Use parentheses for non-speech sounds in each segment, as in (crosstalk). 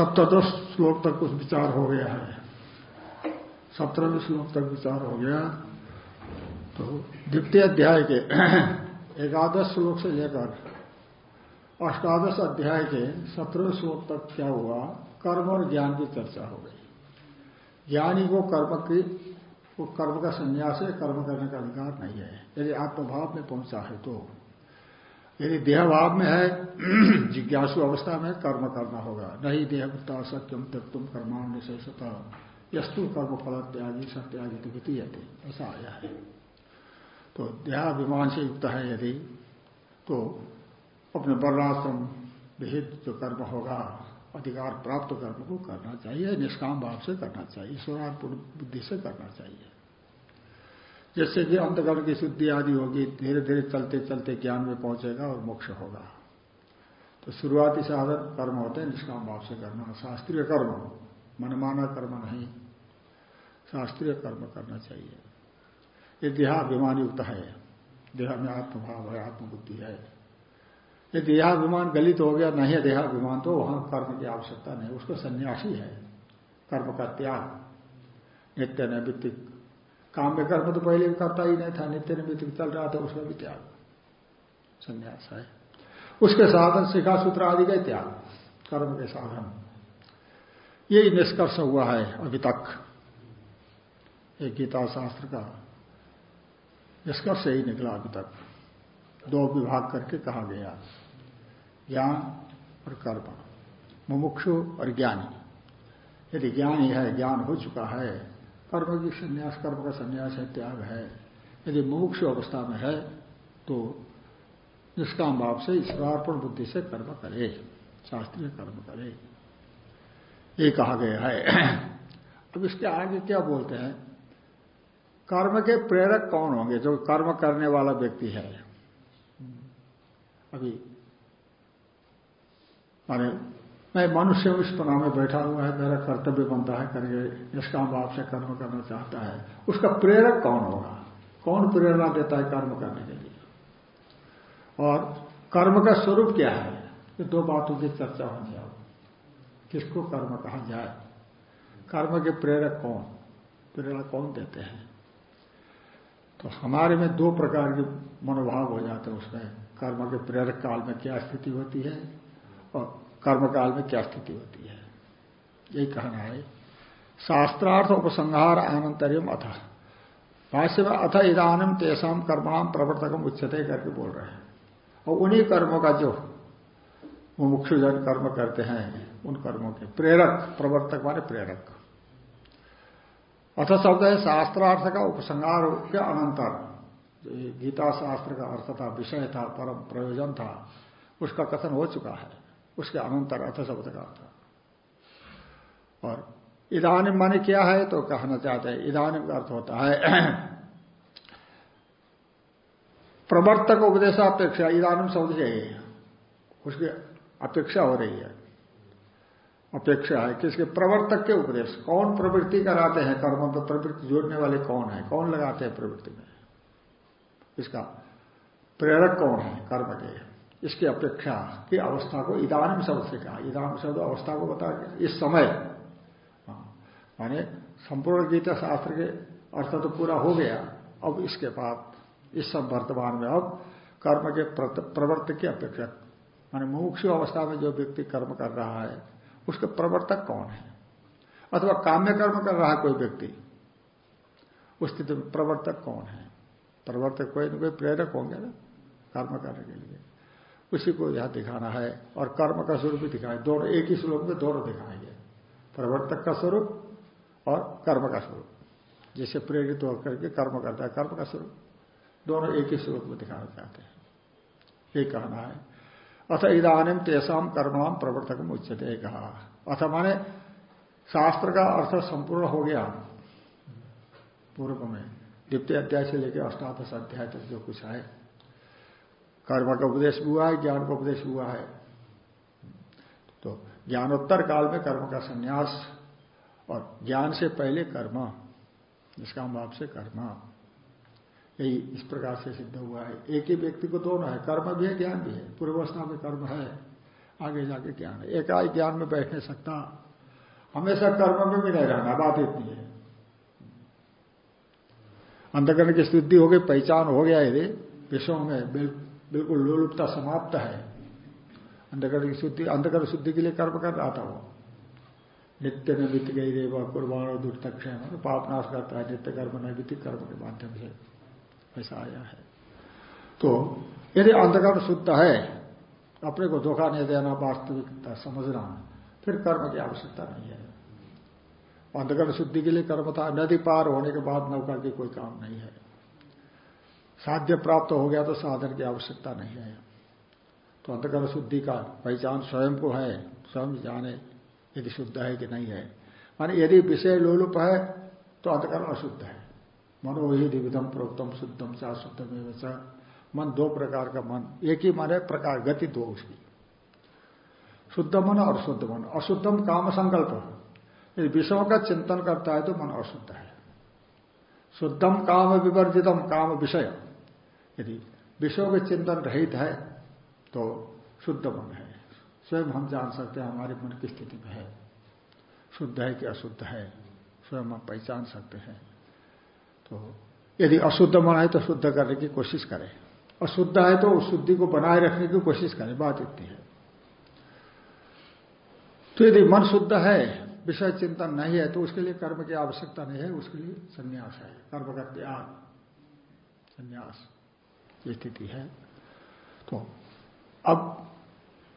सप्तश श्लोक तक कुछ विचार हो गया है। सत्रहवें श्लोक तक विचार हो गया। तो द्वितीय अध्याय के (clears throat) एकादश श्लोक से लेकर अष्टादश अध्याय के सत्रह श्लोक तक क्या हुआ? कर्म और ज्ञान की चर्चा हो गई। ज्ञानी को कर्म की, वो कर्म का संन्यास है, कर्म करने का अधिकार नहीं है। यदि आत्मभाव में पहुँचा है तो। यदि देहभाव में है, (clears throat) जिज्ञासु अवस्था में कर्म करना होगा। नहीं देहवृत्ता सत्यम त्यक्तुम कर्माण निशेषता यस्तु कर्म फल त्यागी सत्यागी तो वितीय ऐसा आया है। तो देहाभिमान से युक्त है यदि तो अपने वर्णाश्रम विहित जो कर्म होगा, अधिकार प्राप्त कर्म को करना चाहिए, निष्काम भाव से करना चाहिए ईश्वरार्पण बुद्धि से करना चाहिए। जिससे कि अंतकरण की शुद्धि आदि होगी, धीरे धीरे चलते चलते ज्ञान में पहुंचेगा और मोक्ष होगा। तो शुरुआती साधन कर्म होते हैं, निष्काम भाव से करना शास्त्रीय कर्म, मनमाना कर्म नहीं। शास्त्रीय कर्म करना चाहिए। ये देहाभिमान युक्त है। देह में आत्मभाव है, आत्मबुद्धि है। ये देहाभिमान गलित हो गया, नहीं है देहाभिमान तो वहाँ कर्म की आवश्यकता नहीं। उसको सन्यासी है। कर्म का त्याग। नित्य नैवित्तिक काम में कर्म तो पहले भी करता ही नहीं था, नित्य निमित्त चल रहा था उसका भी त्याग। संन्यास है। उसके साधन, शिखा, सूत्र आदि का त्याग, कर्म के साधन। यही निष्कर्ष हुआ है अभी तक। एक गीता शास्त्र का निष्कर्ष यही निकला अभी तक। दो विभाग करके कहा गया। ज्ञान और कर्म, मुमुक्षु और ज्ञानी। यदि ज्ञानी है, ज्ञान हो चुका है कर्म की संन्यास, कर्म का संन्यास है, त्याग है। यदि मुमुक्ष अवस्था में है तो निष्काम भाव से ईश्वरार्पण बुद्धि से कर्म करे, शास्त्रीय कर्म करे। ये कहा गया है। अब इसके आगे क्या बोलते हैं? कर्म के प्रेरक कौन होंगे? जो कर्म करने वाला व्यक्ति है। अभी, माने मैं मनुष्य इस पना में बैठा हुआ है, मेरा कर्तव्य बनता है करके निष्काम भाव से कर्म करना चाहता है। उसका प्रेरक कौन होगा? कौन प्रेरणा देता है कर्म करने के लिए? और कर्म का स्वरूप क्या है? ये दो बातों की चर्चा होनी अब किसको कर्म कहा जाए? कर्म के प्रेरक कौन? प्रेरणा कौन देते हैं? तो हमारे में दो प्रकार के मनोभाव हो जाते हैं उसमें। कर्म के प्रेरक काल में क्या स्थिति होती है? और कर्म काल में क्या स्थिति होती है? यही कहना है। शास्त्रार्थ उपसंहार आनंतरियम अथ। भाष्य में अथ इदानम तेसाम कर्माम प्रवर्तकम उच्चते करके बोल रहे हैं। और उन्हीं कर्मों का जो मुमुक्षुजन कर्म करते हैं, उन कर्मों के प्रेरक, प्रवर्तक माने प्रेरक। अथ शब्द है शास्त्रार्थ का उपसंहार के अनंतर। गीता शास्त्र का अर्थ था, विषय था, परम प्रयोजन था, उसका कथन हो चुका है। उसके अनंतर अर्थ शब्द का अर्थ। और इधानिम माने क्या है तो कहना चाहते हैं इधानिम का अर्थ होता है, प्रवर्तक उपदेशापेक्षा इधानिम शब्द से उसकी अपेक्षा हो रही है। अपेक्षा है किसके प्रवर्तक के उपदेश, कौन प्रवृत्ति कराते हैं कर्म पर, प्रवृत्ति जोड़ने वाले कौन है, कौन लगाते हैं प्रवृत्ति में? इसका प्रेरक कौन है कर्म के? इसकी अपेक्षा की अवस्था को इदानम शब्द से कहा। इदान शब्द अवस्था को बता इस समय। हाँ, माने संपूर्ण गीता शास्त्र के अर्थ तो पूरा हो गया। अब इसके बाद इस सब वर्तमान में अब कर्म के प्रवर्तक की अपेक्षा। माने मुमुक्षु अवस्था में जो व्यक्ति कर्म कर रहा है उसके प्रवर्तक कौन है? अथवा काम्य कर्म कर रहा है कोई व्यक्ति उस स्थिति में प्रवर्तक कौन है? प्रवर्तक कोई ना कोई प्रेरक होंगे ना कर्म करने के लिए। उसी को यहाँ दिखाना है और कर्म का स्वरूप भी दिखाए। दोनों एक ही श्लोक में दोनों दिखाएँगे। प्रवर्तक का स्वरूप और कर्म का स्वरूप। जिसे प्रेरित होकर के कर्म करता है, कर्म का स्वरूप। दोनों एक ही श्लोक में दिखाना चाहते हैं। ये कहना है। अथ इधानीम तेसाम कर्मणाम प्रवर्तक उच्चते कहा। अथ माने शास्त्र का अर्थ संपूर्ण हो गया। पूर्व में द्वितीय अध्याय से लेकर अष्टादश अध्याय तक जो कुछ है। कर्म का उपदेश हुआ है, ज्ञान का उपदेश हुआ है। तो ज्ञानोत्तर काल में कर्म का संन्यास और ज्ञान से पहले कर्म, जिसका बाप से कर्म, यही इस प्रकार से सिद्ध हुआ है। एक ही व्यक्ति को दोनों है, कर्म भी है, ज्ञान भी है। पूर्वावस्था में कर्म है, आगे जाके ज्ञान है। एकाई ज्ञान में बैठ नहीं सकता। हमेशा कर्म में भी नहीं रहना, बात इतनी है। अंधकरण की स्थिति हो गई, पहचान हो गया यदि विश्व में बिल्कुल लोलुपता समाप्त है। अंधकरण की शुद्धि अंधकरण शुद्धि के लिए कर्म कर रहा था वो। नित्य नैमित गई रे वह कुर्बान और दुर्तक्षण पाप नाश करता है, नित्य कर्म नैमितिक कर्म के माध्यम से। ऐसा आया है। तो यदि अंधकरण शुद्ध है, अपने को धोखा नहीं देना, वास्तविकता समझना, फिर कर्म की आवश्यकता नहीं है। अंधकरण शुद्धि के लिए कर्म था, नदी पार होने के बाद नौका की कोई काम नहीं है। साध्य प्राप्त हो गया तो साधन की आवश्यकता नहीं है। तो अंधकरण शुद्धि का पहचान स्वयं को है, स्वयं जाने यदि शुद्ध है कि नहीं है। माने यदि विषय लोलुप है तो अंधकरण अशुद्ध है। मनो ही दिविधम प्रोक्तम शुद्धम चा शुद्धम मन दो प्रकार का मन, एक ही मन है प्रकार, गति दो उसकी। शुद्ध मन और शुद्ध मन। अशुद्धम काम संकल्प। यदि विषयों का चिंतन करता है तो मन अशुद्ध है। शुद्धम काम विवर्जितम, काम विषय। यदि विषयों के चिंतन रहित है तो शुद्ध मन है। स्वयं हम जान सकते हैं हमारे मन की स्थिति में है। शुद्ध है कि अशुद्ध है? स्वयं हम पहचान सकते हैं। तो यदि अशुद्ध मन है तो शुद्ध करने की कोशिश करें। अशुद्ध है तो उस शुद्धि को बनाए रखने की कोशिश करें। बात इतनी है। तो यदि मन शुद्ध है, विषय चिंतन नहीं है तो उसके लिए कर्म की आवश्यकता नहीं है। उसके लिए संन्यास है। कर्म का त्याग। संन्यास। स्थिति है। तो अब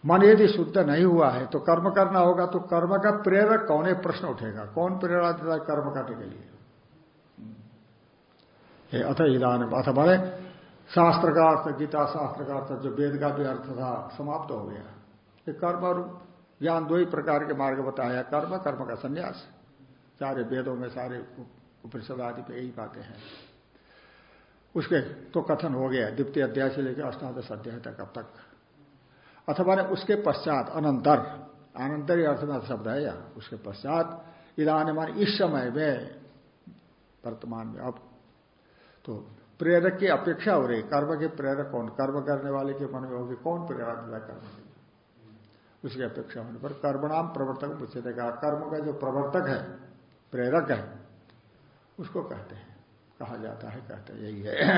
मन यदि शुद्ध नहीं हुआ है तो कर्म करना होगा तो कर्म का प्रेरक कौन है? प्रश्न उठेगा। कौन प्रेरणा देता है कर्म करने के लिए? अथ इधान अथ माने शास्त्र का अर्थ गीता शास्त्र का अर्थ जो वेद का भी अर्थ था, समाप्त हो गया। ये कर्म और ज्ञान दो ही प्रकार के मार्ग बताया। कर्म कर्म का संन्यास। सारे वेदों में सारे उपनिषद आदि पे यही बातें हैं। उसके तो कथन हो गया, द्वितीय अध्याय से लेकर अष्टादश अध्याय तक अब तक। अथवा ने उसके पश्चात अनंतर अनंतर ही में शब्द है या, उसके पश्चात इधान मान इस समय में, वर्तमान में, अब। तो प्रेरक की अपेक्षा हो रही कर्म के प्रेरक कौन? कर्म करने वाले के मन में होगी कौन प्रेरणा है कर्म उसकी अपेक्षा होने पर कर्मणाम प्रवर्तक, मुझसे देखा, कर्म का जो प्रवर्तक है, प्रेरक है, उसको कहते हैं। कहा जाता है कहते हैं यही है।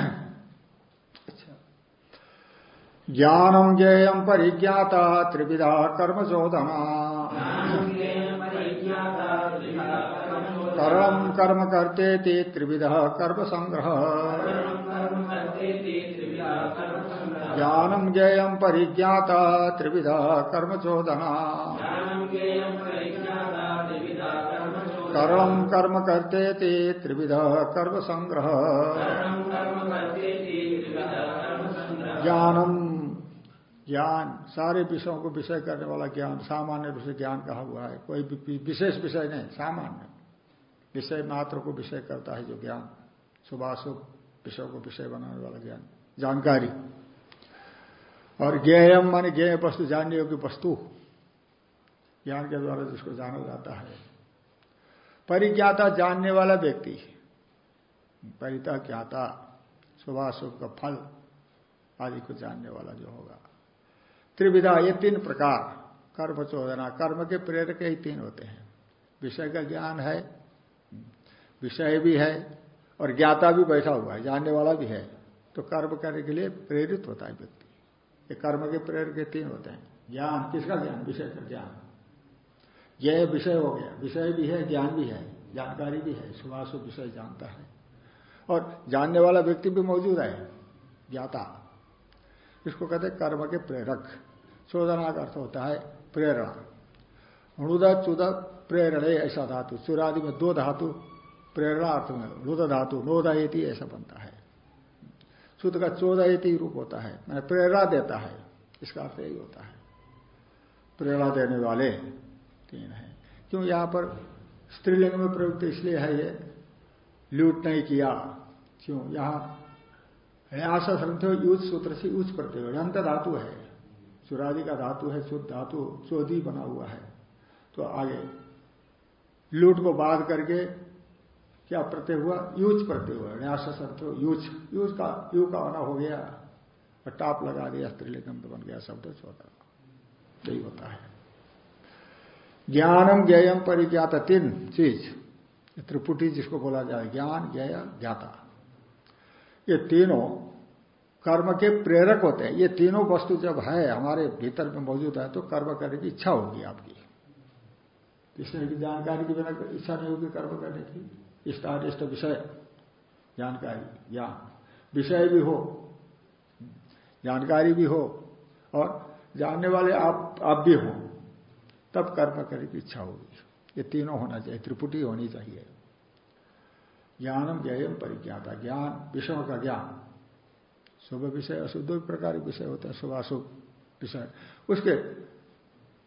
अच्छा। ज्ञानम ज्ञेयम परिज्ञाता त्रिविधा कर्म चोदना कर्म कर्म करते ते त्रिविध कर्म संग्रह ज्ञानम ज्ञेयम परिज्ञाता त्रिविध कर्म चोदना कर्म कर्म करते ते त्रिविध कर्म संग्रह। ज्ञानम, ज्ञान, सारे विषयों को विषय करने वाला ज्ञान, सामान्य से ज्ञान कहा हुआ है। कोई विशेष विषय नहीं, सामान्य। विषय मात्र को विषय करता है जो ज्ञान शुभाशुभ विषय को विषय बनाने वाला ज्ञान। जानकारी। और ज्ञेयम माने ज्ञेय वस्तु जानने योग्य वस्तु। ज्ञान के द्वारा जिसको जाना जाता है। परिज्ञाता जानने वाला व्यक्ति परिता ज्ञाता शुभाशुभ का फल आदि को जानने वाला जो होगा। त्रिविधा, ये तीन प्रकार, कर्म चोदना, कर्म के प्रेरक ही तीन होते हैं। विषय का ज्ञान है, विषय भी है, और ज्ञाता भी बैठा हुआ है, जानने वाला भी है। तो कर्म करने के लिए प्रेरित होता है व्यक्ति। ये कर्म के प्रेरक तीन होते हैं। ज्ञान, किसका ज्ञान? विषय का ज्ञान। यह विषय हो गया। विषय भी है, ज्ञान भी है, जानकारी भी है सुभाषुभ विषय जानता है। और जानने वाला व्यक्ति भी मौजूद है, ज्ञाता। इसको कहते हैं कर्म के प्रेरक। चोदना का अर्थ होता है प्रेरणा। हणुदा चुदा प्रेरणे ऐसा धातु। चुरादि में दो धातु, प्रेरणा अर्थ में लुद धातु, नोदयती ऐसा बनता है। शुद्ध का चौदयती रूप होता है, मैंने प्रेरणा देता है, इसका अर्थ यही होता है। प्रेरणा देने वाले तीन है। क्यों यहाँ पर स्त्रीलिंग में प्रयुक्त इसलिए है ये? लूट नहीं किया। क्यों? यहाँ आशा संत यूज़ सूत्र से करते हुए अंत धातु है। चुरादि का धातु है, शुद्ध धातु चौधी बना हुआ है। तो आगे, लूट को बाध करके क्या प्रत्यय हुआ? यूज़ प्रत्यय हुआ। न्यास संत यूज़ यूज़ का, यू का होना हो गया। और टाप लगा दिया, स्त्रीलिंग बन गया, शब्द छोटा यही होता है। ज्ञानम ज्ञम परिज्ञात तीन चीज़ त्रिपुटी जिसको बोला जाए, ज्ञान ज्ञ ज्ञाता। ये तीनों कर्म के प्रेरक होते हैं। ये तीनों वस्तु जब है, हमारे भीतर में मौजूद है तो कर्म करने की इच्छा होगी आपकी। इसलिए की जानकारी की बिना इच्छा नहीं होगी कर्म करने की। इष्टानिष्ट विषय। जानकारी, ज्ञान। विषय भी हो, जानकारी भी हो, और जानने वाले आप आप भी हो। तब कर्म करने की इच्छा होगी। ये तीनों होना चाहिए, त्रिपुटी होनी चाहिए। ज्ञानम व्ययम परिज्ञाता, ज्ञान विषयों का ज्ञान। शुभ विषय, अशुद्ध प्रकार के विषय होते हैं, शुभ, अशुभ विषय। उसके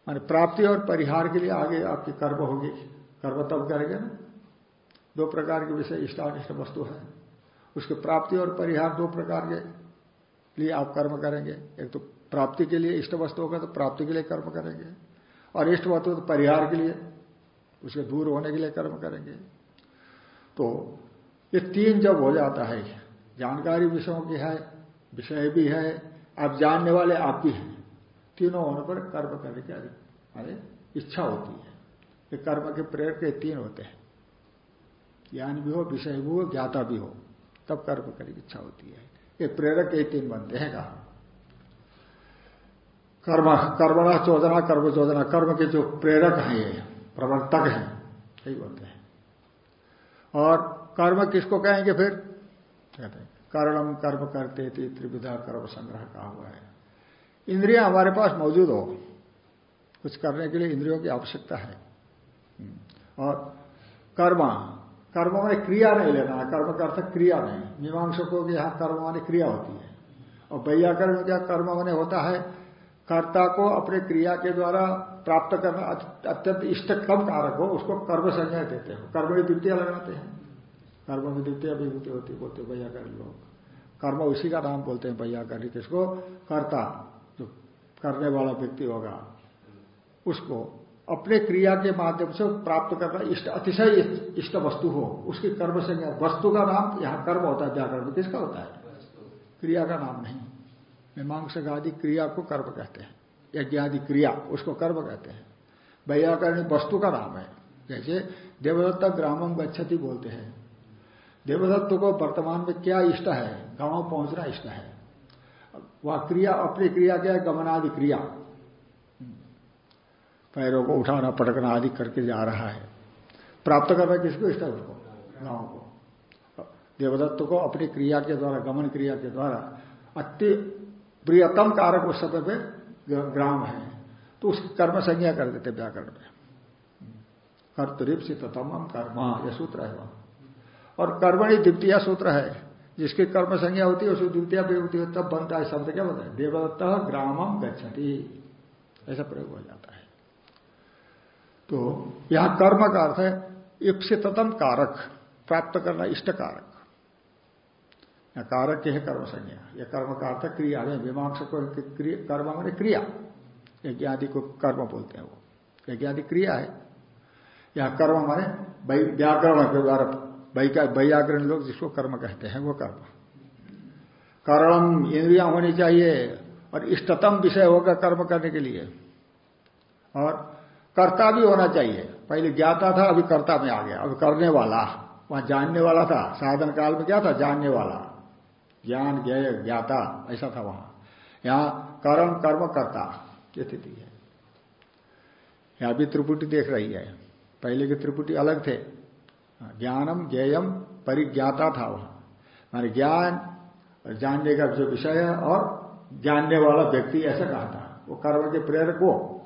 माने प्राप्ति और परिहार के लिए आगे आपकी कर्म होगी। कर्म तब करेंगे ना। दो प्रकार के विषय, इष्टानिष्ट वस्तु है। उसके प्राप्ति और परिहार दो प्रकार के लिए आप कर्म करेंगे। एक तो प्राप्ति के लिए इष्ट वस्तु होगा तो प्राप्ति के लिए कर्म करेंगे। और इष्ट वस्तु तो परिहार के लिए, उसके दूर होने के लिए कर्म करेंगे। तो ये तीन जब हो जाता है, जानकारी विषयों की है, विषय भी है, आप जानने वाले आप भी हैं। तीनों होने पर कर्म करने की अरे, इच्छा होती है। ये कर्म के प्रेरक के तीन होते हैं। ज्ञान भी हो, विषय भी हो, ज्ञाता भी हो, तब कर्म करने की इच्छा होती है। ये प्रेरक के तीन बनते हैं कहा। कर्म, कर्मणा चोदना कर्म चोदना कर्म के जो प्रेरक हैं ये, प्रवर्तक हैं, यही बोलते हैं। और कर्म किसको कहेंगे फिर? कहते हैं, कर्णम कर्म करते थे, त्रिविधा कर्म संग्रह कहा हुआ है। इंद्रिया हमारे पास मौजूद हो, कुछ करने के लिए इंद्रियों की आवश्यकता है। हम्म। और कर्म कर्म में क्रिया नहीं लेना, कर्म का अर्थ क्रिया नहीं। मीमांसकों के यहाँ कर्म माने क्रिया होती है। और वैयाकरण क्या कर्म माने होता है? कर्ता को अपने क्रिया के द्वारा प्राप्त करना अत्यंत इष्ट कम कारक हो, उसको कर्म संज्ञा देते हो। कर्म में द्वितीय लगाते हैं। कर्म में द्वितीय विभूति होती बोलते वैयाकरण लोग। कर्म उसी का नाम बोलते हैं वैयाकरण किसको कर्ता, जो करने वाला व्यक्ति होगा, उसको अपने क्रिया के माध्यम से प्राप्त करना इष्ट, अतिशय इष्ट वस्तु हो। उसकी कर्म संज्ञा, वस्तु का नाम, यहाँ कर्म होता है, व्याकरण किसका होता है? क्रिया का नाम नहीं। मीमांसक आदि क्रिया को कर्म कहते हैं यज्ञ आदि क्रिया उसको कर्म कहते हैं। वैयाकरण वस्तु का नाम है। जैसे देवदत्ता ग्रामम गच्छति बोलते हैं। देवदत्त को वर्तमान में क्या इष्ट है? गाँव पहुँचना इष्ट है। वह क्रिया, अपनी क्रिया क्या है? गमनादि क्रिया। पैरों को उठाना, पटकना आदि करके जा रहा है। प्राप्त करना किसको इष्ट है? उसको, गाँव को। देवदत्त को अपनी क्रिया के द्वारा, गमन क्रिया के द्वारा अति प्रियतम कारक उस समय पे ग्राम है। तो उसकी कर्म संज्ञा कर देते व्याकरण में। कर्तरीप से ततम कर्म, यह सूत्र है वहाँ। और कर्मणि द्वितीय सूत्र है। जिसकी कर्म संज्ञा होती है उसकी द्वितीय विभूति तब बनता है, शब्द क्या बनता है? देवदत्त ग्रामम गच्छति। ऐसा प्रयोग हो जाता है। तो यहाँ कर्म का अर्थ है इप्सितम कारक, प्राप्त करना इष्ट कारक। कारक के है कर्म संज्ञा। यह कर्म का अर्थ क्रिया है मीमांस को कर्म मैंने क्रिया। यज्ञ आदि को कर्म बोलते हैं वो। यज्ञ आदि क्रिया है। यह कर्म माने व्याकरण के द्वारा वैयाकरण लोग जिसको कर्म कहते हैं, वो कर्म। कर्म इंद्रिया होनी चाहिए और इष्टतम विषय होगा कर्म करने के लिए। और कर्ता भी होना चाहिए। पहले ज्ञाता था, अभी कर्ता में आ गया। अभी करने वाला, वहाँ जानने वाला था। साधन काल में क्या था? जानने वाला। ज्ञान ज्ञ ज्ञाता, ऐसा था वहाँ। यहाँ कर्म कर्म करता स्थिति है। यहाँ भी त्रिपुटी देख रही है। पहले की त्रिपुटी अलग थे। ज्ञानम, ज्ञेयम, परिज्ञाता था वहाँ। माने ज्ञान, जानने का जो विषय है और जानने वाला व्यक्ति ऐसा कहा था। वो कर्म के प्रेरक हो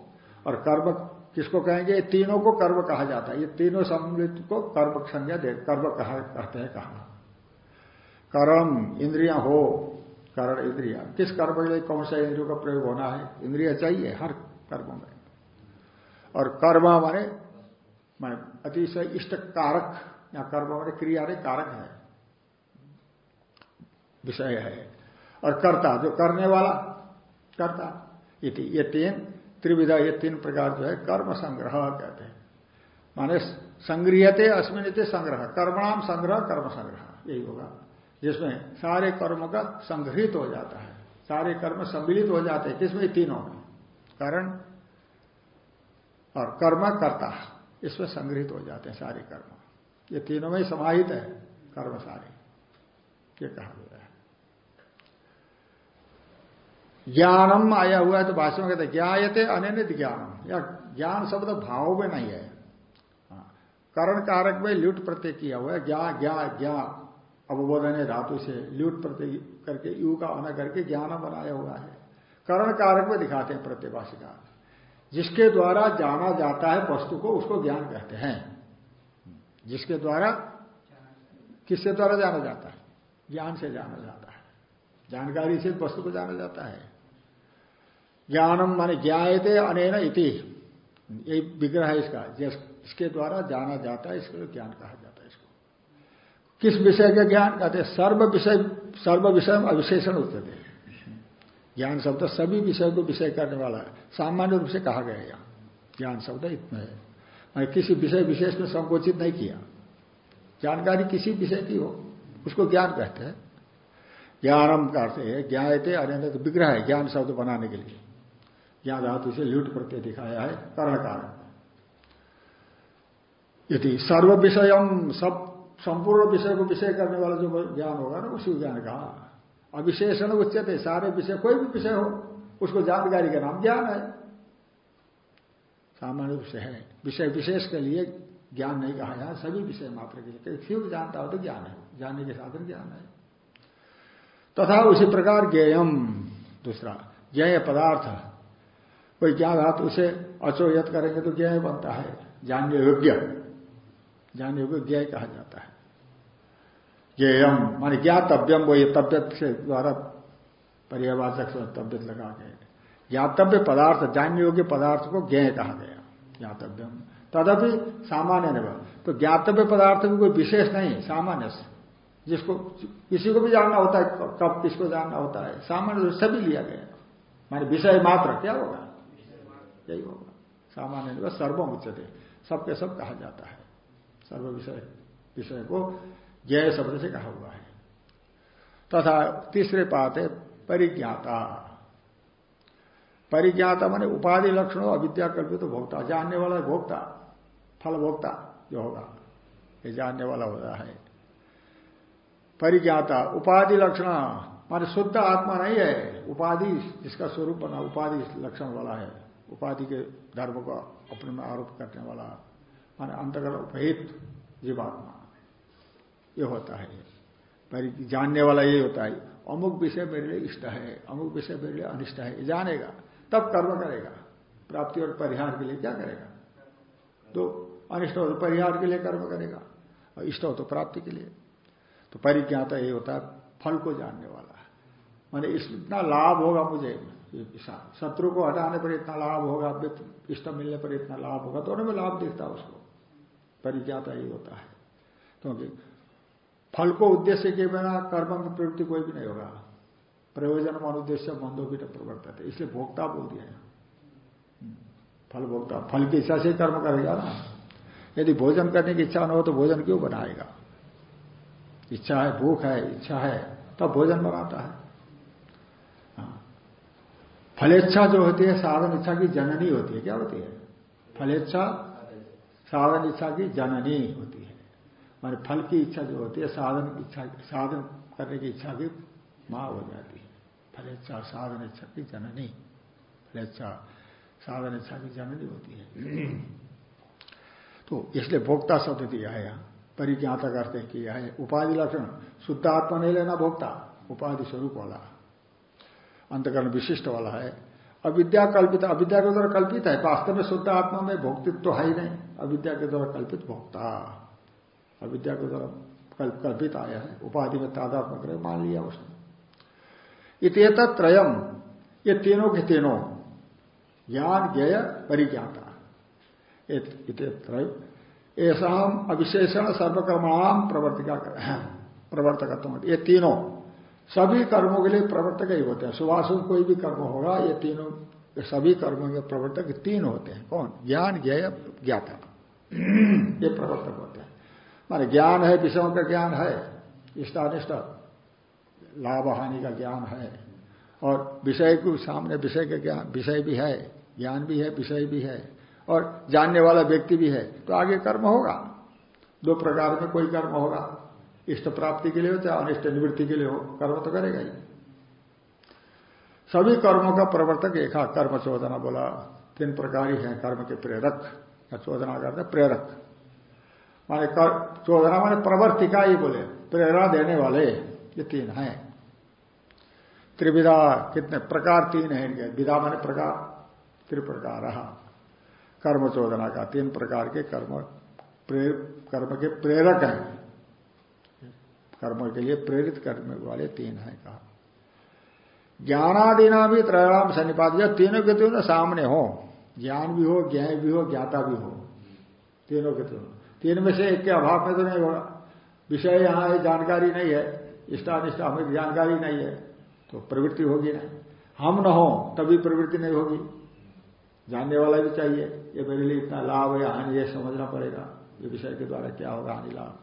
और कर्म किसको कहेंगे? तीनों को कर्म कहा जाता है। ये तीनों सम्मिलित को कर्म संज्ञा दे, कर्म कहा, कहते हैं कहा। कर्म, इंद्रियाँ हो, कारण इंद्रिया। किस कर्म के लिए कौन सा इंद्रियों का प्रयोग होना है? इंद्रिया चाहिए हर कर्म में। और कर्म हमारे मैं अतिशय इष्ट कारक या कर्म हमारे क्रिया रे कारक है। विषय है। और कर्ता, जो करने वाला, कर्ता ये तीन, त्रिविधा, ये तीन प्रकार जो है, कर्म संग्रह कहते हैं। माने संग्रहते अस्मिन संग्रह। कर्मणाम संग्रह, कर्म संग्रह, यही होगा। जिसमें सारे कर्म का संग्रहित हो जाता है, सारे कर्म सम्मिलित हो जाते हैं किसमें तीनों में कारण और कर्म करता इसमें संग्रहित हो जाते हैं सारे कर्म। ये तीनों में समाहित है, कर्म सारे। ये कहा गया है। ज्ञानम आया हुआ है तो भाषण में कहते ज्ञाते अनित ज्ञानम। या ज्ञान शब्द भाव में नहीं है। हाँ। करण कारक में ल्यूट प्रत्यय किया हुआ है, ज्ञा ज्ञा ज्ञा। अवबोधन धातु से ल्यूट प्रत्यय करके, यू का अना करके ज्ञान बनाया हुआ है। करण कारक में दिखाते हैं प्रत्यभाषिका जिसके द्वारा जाना जाता है वस्तु को, उसको ज्ञान कहते हैं। जिसके द्वारा किसके द्वारा जाना जाता है? ज्ञान से जाना जाता है। जानकारी से वस्तु को जाना जाता है। ज्ञानम माने ज्ञाते अनेन इति। विग्रह है इसका। जिसके द्वारा जाना जाता है, इसको ज्ञान कहा जाता है। किस विषय का ज्ञान कहते हैं? सर्व विषय सर्व विषय अविशेषण उत्तर ज्ञान शब्द सभी विषय को विषय करने वाला है। सामान्य रूप से कहा गया यहाँ। ज्ञान शब्द इतना है। मैं किसी विषय विशेष में संकोचित नहीं किया। जानकारी किसी विषय की हो, उसको ज्ञान कहते हैं। ज्ञानम का हैं है ज्ञाते अन्य तो विग्रह है ज्ञान शब्द बनाने के लिए। ज्ञान धातु से लुट प्रत्यय दिखाया है कर्ण कारण यदि सर्व विषयम सब संपूर्ण विषय को विषय करने वाला जो ज्ञान होगा ना, उसी ज्ञान कहा। अविशेषण उचित है सारे विषय, कोई भी विषय हो, उसको जानकारी का नाम ज्ञान है। सामान्य रूप से है। विषय विशेष के लिए ज्ञान नहीं कहा यहाँ सभी विषय मात्र के लिए। क्यों जानता हो तो ज्ञान है। जानने के साधन ज्ञान है। तथा उसी प्रकार ज्ञेयम, दूसरा, ज्ञेय पदार्थ। कोई ज्ञान धातु उसे अचोयत करेंगे तो ज्ञेय बनता है। जानने योग्य। जानने योग्य ज्ञेय कहा जाता है। ज्ञेयम, माने ज्ञातव्यम वो ये तब्यत से द्वारा पर्यावाचक तब्यत लगा गए ज्ञातव्य पदार्थ जानने योग्य पदार्थ को ज्ञ कहा गया, ज्ञातव्यम। तदपि सामान्य नहीं तो ज्ञातव्य पदार्थ भी कोई विशेष नहीं, सामान्य जिसको, किसी को भी जानना होता है, कब किसको जानना होता है, सामान्य रूप से भी लिया गया। माने विषय मात्र, क्या होगा? यही होगा। सामान्य सर्वम उच्चते सबके सब कहा जाता है। सर्व विषय विषय को जय शब्द से कहा हुआ है। तथा तीसरे पात है परिज्ञाता। परिज्ञाता माने उपाधि लक्षणों अविद्या कल्पित तो भोक्ता। जानने वाला भोक्ता, फल भोक्ता जो होगा, ये जानने वाला होता है। परिज्ञाता, उपाधि लक्षण, माने शुद्ध आत्मा नहीं है, उपाधि जिसका स्वरूप बना, उपाधि लक्षण वाला है। उपाधि के धर्म को अपने में आरोप करने वाला। माने अंतर्गत उपहित जीवात्मा। ये होता है। पर जानने वाला ये होता है, अमुक विषय मेरे लिए इष्ट है, अमुक विषय मेरे लिए अनिष्ट है जानेगा, तब कर्म करेगा। प्राप्ति और परिहार के लिए क्या करेगा? तो अनिष्ट हो तो परिहार के लिए कर्म करेगा, और इष्ट हो तो प्राप्ति के लिए। तो परिज्ञाता ये होता है, फल को जानने वाला। मैंने इतना लाभ होगा मुझे शत्रु को हटाने पर इतना लाभ होगा, इष्ट मिलने पर इतना लाभ होगा, दोनों में लाभ दिखता है उसको। परिज्ञाता ही होता है। क्योंकि फल को उद्देश्य के बिना कर्म की प्रवृत्ति कोई भी नहीं होगा। प्रयोजन अनुद्देश्य बंधो भी प्रवर्तित है। इसलिए भोक्ता बोल दिया फल भोक्ता, फल की इच्छा से कर्म करेगा ना। यदि भोजन करने की इच्छा न हो तो भोजन क्यों बनाएगा? इच्छा है, भूख है, इच्छा है, तब तो भोजन बनाता है। हाँ। फलेच्छा जो होती है, साधन इच्छा की जननी होती है। क्या होती है? फलेच्छा साधन इच्छा की जननी होती है। मान फल की इच्छा जो होती है, साधन इच्छा, साधन करने की इच्छा की माँ हो जाती है। फल इच्छा साधन इच्छा की जननी, फल इच्छा, साधन इच्छा की जननी होती है। (clears throat) तो इसलिए भोक्ता शब्द दिया है यहाँ, परिज्ञाता करते हैं कि यह है उपाधि लक्षण। शुद्ध आत्मा नहीं लेना भोक्ता, उपाधि स्वरूप वाला। अंतकरण विशिष्ट वाला है। अविद्या कल्पित, अविद्या के द्वारा कल्पित है, वास्तव में शुद्ध आत्मा में भोक्तित्व तो है ही नहीं। अविद्या के द्वारा कल्पित भोक्ता। अविद्या के द्वारा कल्पित आया है। उपाधि में तादात्मक मान लिया उसने। इत त्रयम। ये तीनों के तीनों। ज्ञान, ज्ञेय, परिज्ञाता। ऐसा हम अविशेषण सर्वकर्माम प्रवर्तिका प्रवर्तकत्व ये तीनों। सभी कर्मों के लिए प्रवर्तक ही होते हैं। सुभाषुभ कोई भी कर्म होगा, ये तीनों सभी कर्मों के प्रवर्तक तीन होते हैं। कौन? ज्ञान, ज्ञेय, ज्ञाता। ये प्रवर्तक होते हैं। माने ज्ञान है, विषयों का ज्ञान है, इष्टानिष्ट लाभ हानि का ज्ञान है। और विषय के सामने विषय का ज्ञान, विषय भी है, ज्ञान भी है, विषय भी है, और जानने वाला व्यक्ति भी है तो आगे कर्म होगा। दो प्रकार में कोई कर्म होगा। इष्ट प्राप्ति के लिए हो चाहे अनिष्ट निवृत्ति के लिए हो, कर्म तो करेगा ही। सभी कर्मों का प्रवर्तक एक कर्म चोदना बोला। तीन प्रकार ही है, कर्म के प्रेरक। चोदना करते प्रेरक। माने चोदना माने प्रवर्तिका ही बोले, प्रेरणा देने वाले, ये तीन हैं। त्रिविधा कितने, प्रकार तीन है इनके। विधा माने प्रकार, त्रिप्रकार। कर्म चोदना का तीन प्रकार के कर्म कर्म के प्रेरक हैं। कर्म के लिए प्रेरित करने वाले तीन हैं कहा। ज्ञानादिना भी त्रयाम सन्निपात या तीनों के तीनों सामने हो। ज्ञान भी हो, ज्ञान भी हो, ज्ञाता भी हो। तीनों के तीनों। तीन में से एक के अभाव में तो नहीं होगा। विषय यहाँ है, जानकारी नहीं है। इष्टानिष्ट हमें जानकारी नहीं है तो प्रवृत्ति होगी नहीं हम न हो, तभी प्रवृत्ति नहीं होगी। जानने वाला भी चाहिए। ये मेरे लिए इतना लाभ है, हानि है, समझना पड़ेगा। ये विषय के द्वारा क्या होगा, हानि लाभ।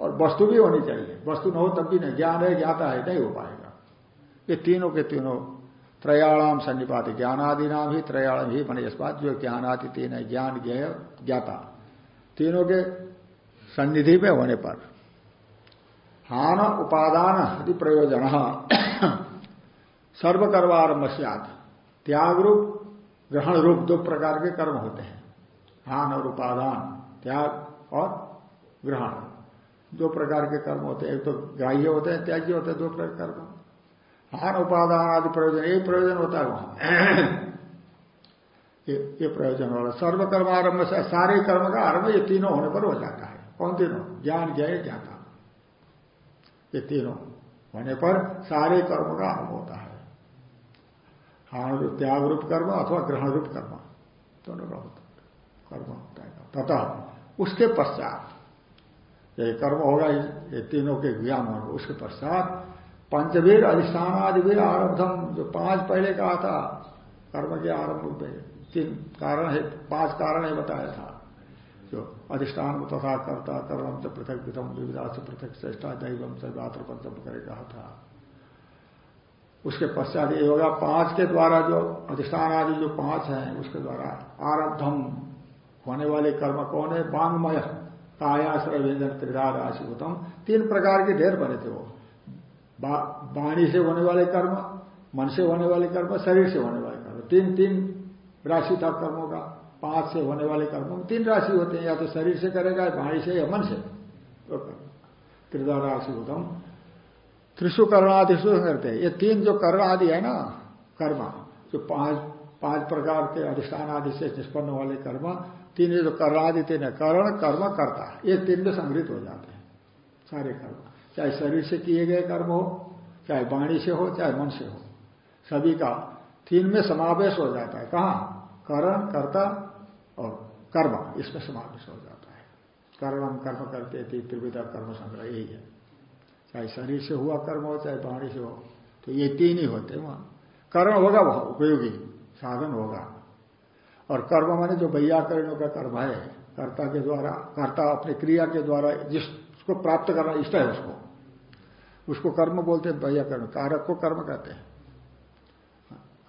और वस्तु भी होनी चाहिए। वस्तु न हो तब भी नहीं। ज्ञान है, ज्ञाता है, नहीं हो पाएगा। ये तीनों के तीनों त्रयाणाम सन्निपात ज्ञानादि नाम ही त्रयाण ही बने इस बात जो ज्ञानादि तीन है ज्ञान ज्ञ ज्ञाता। तीनों के सन्निधि में होने पर हान उपादान यदि प्रयोजन (coughs) सर्वकर्मारंभ त्याग रूप ग्रहण रूप दो प्रकार के कर्म होते हैं। हान और उपादान, त्याग और ग्रहण। दो प्रकार के कर्म होते हैं, एक तो ग्राह्य होते हैं त्याज्य होते हैं, दो प्रकार कर्म। हान उपादान आदि प्रयोजन यही प्रयोजन होता है वहाँ। ये, ये प्रयोजन वाला। सर्वकर्म आरंभ से सारे कर्म का आरंभ ये तीनों होने पर हो जाता है। कौन तीनों? ज्ञान ज्ञाय ज्ञाता ये तीनों होने पर सारे कर्म का आरंभ होता है। हान त्याग रूप कर्म अथवा ग्रहण रूप कर्म दोनों का होता कर्म होता है। तथा उसके पश्चात ये कर्म होगा ये तीनों के ज्ञान होगा उसके पश्चात पंचवीर अधिष्ठान आदि भी आरब्धम, जो पाँच पहले कहा था, कर्म के आरंभ में, तीन कारण है, पाँच कारण है बताया था। जो अधिष्ठान तथा कर्ता, कर्म से पृथक विधम विविधा से पृथक श्रेष्ठा दैवम से मात्र पंचम करे कहा था। उसके पश्चात ये होगा, पाँच के द्वारा जो अधिष्ठान आदि जो पाँच हैं, उसके द्वारा आरब्धम होने वाले कर्म कौन है? बांगमय कायाश्रय व्यंजन त्रिधा राशि उत्तम तीन प्रकार के ढेर बने थे वो। वाणी से होने वाले कर्म, मन से होने वाले कर्म, शरीर से होने वाले कर्म। तीन तीन राशि था कर्मों का। पाँच से होने वाले कर्मों में तीन राशि होते हैं। या तो शरीर से करेगा या वाणी से या मन से। तो त्रिधा राशि उत्तम त्रिशु कर्णादिशु करते हैं। ये तीन जो कर्ण आदि है ना, कर्म, जो पाँच पाँच प्रकार के अधिष्ठान आदि से निष्पन्न वाले कर्म, तीन जो कर्णादि तीन है, कर्ण, कर्म, करता। ये तीन में संग्रहित हो जाते हैं। सारे कर्म। चाहे शरीर से किए गए कर्म हो, चाहे वाणी से हो, चाहे मन से हो, सभी का तीन में समावेश हो जाता है। कहा? करण, कर्ता और कर्म, इसमें समावेश हो जाता है। कर्म कर्म करते थे त्रिविधा कर्म संग्रह यही है। चाहे शरीर से हुआ कर्म हो, चाहे वाणी से हो तो ये तीन ही होते हैं वहाँ। कर्म होगा वह, उपयोगी साधन होगा। और कर्म माने जो वैयाकरणों का कर्म है, कर्ता के द्वारा, कर्ता अपनी क्रिया के द्वारा जिसको प्राप्त करना इष्ट है उसको। उसको कर्म बोलते हैं, भैया कर्म, कारक को कर्म कहते हैं।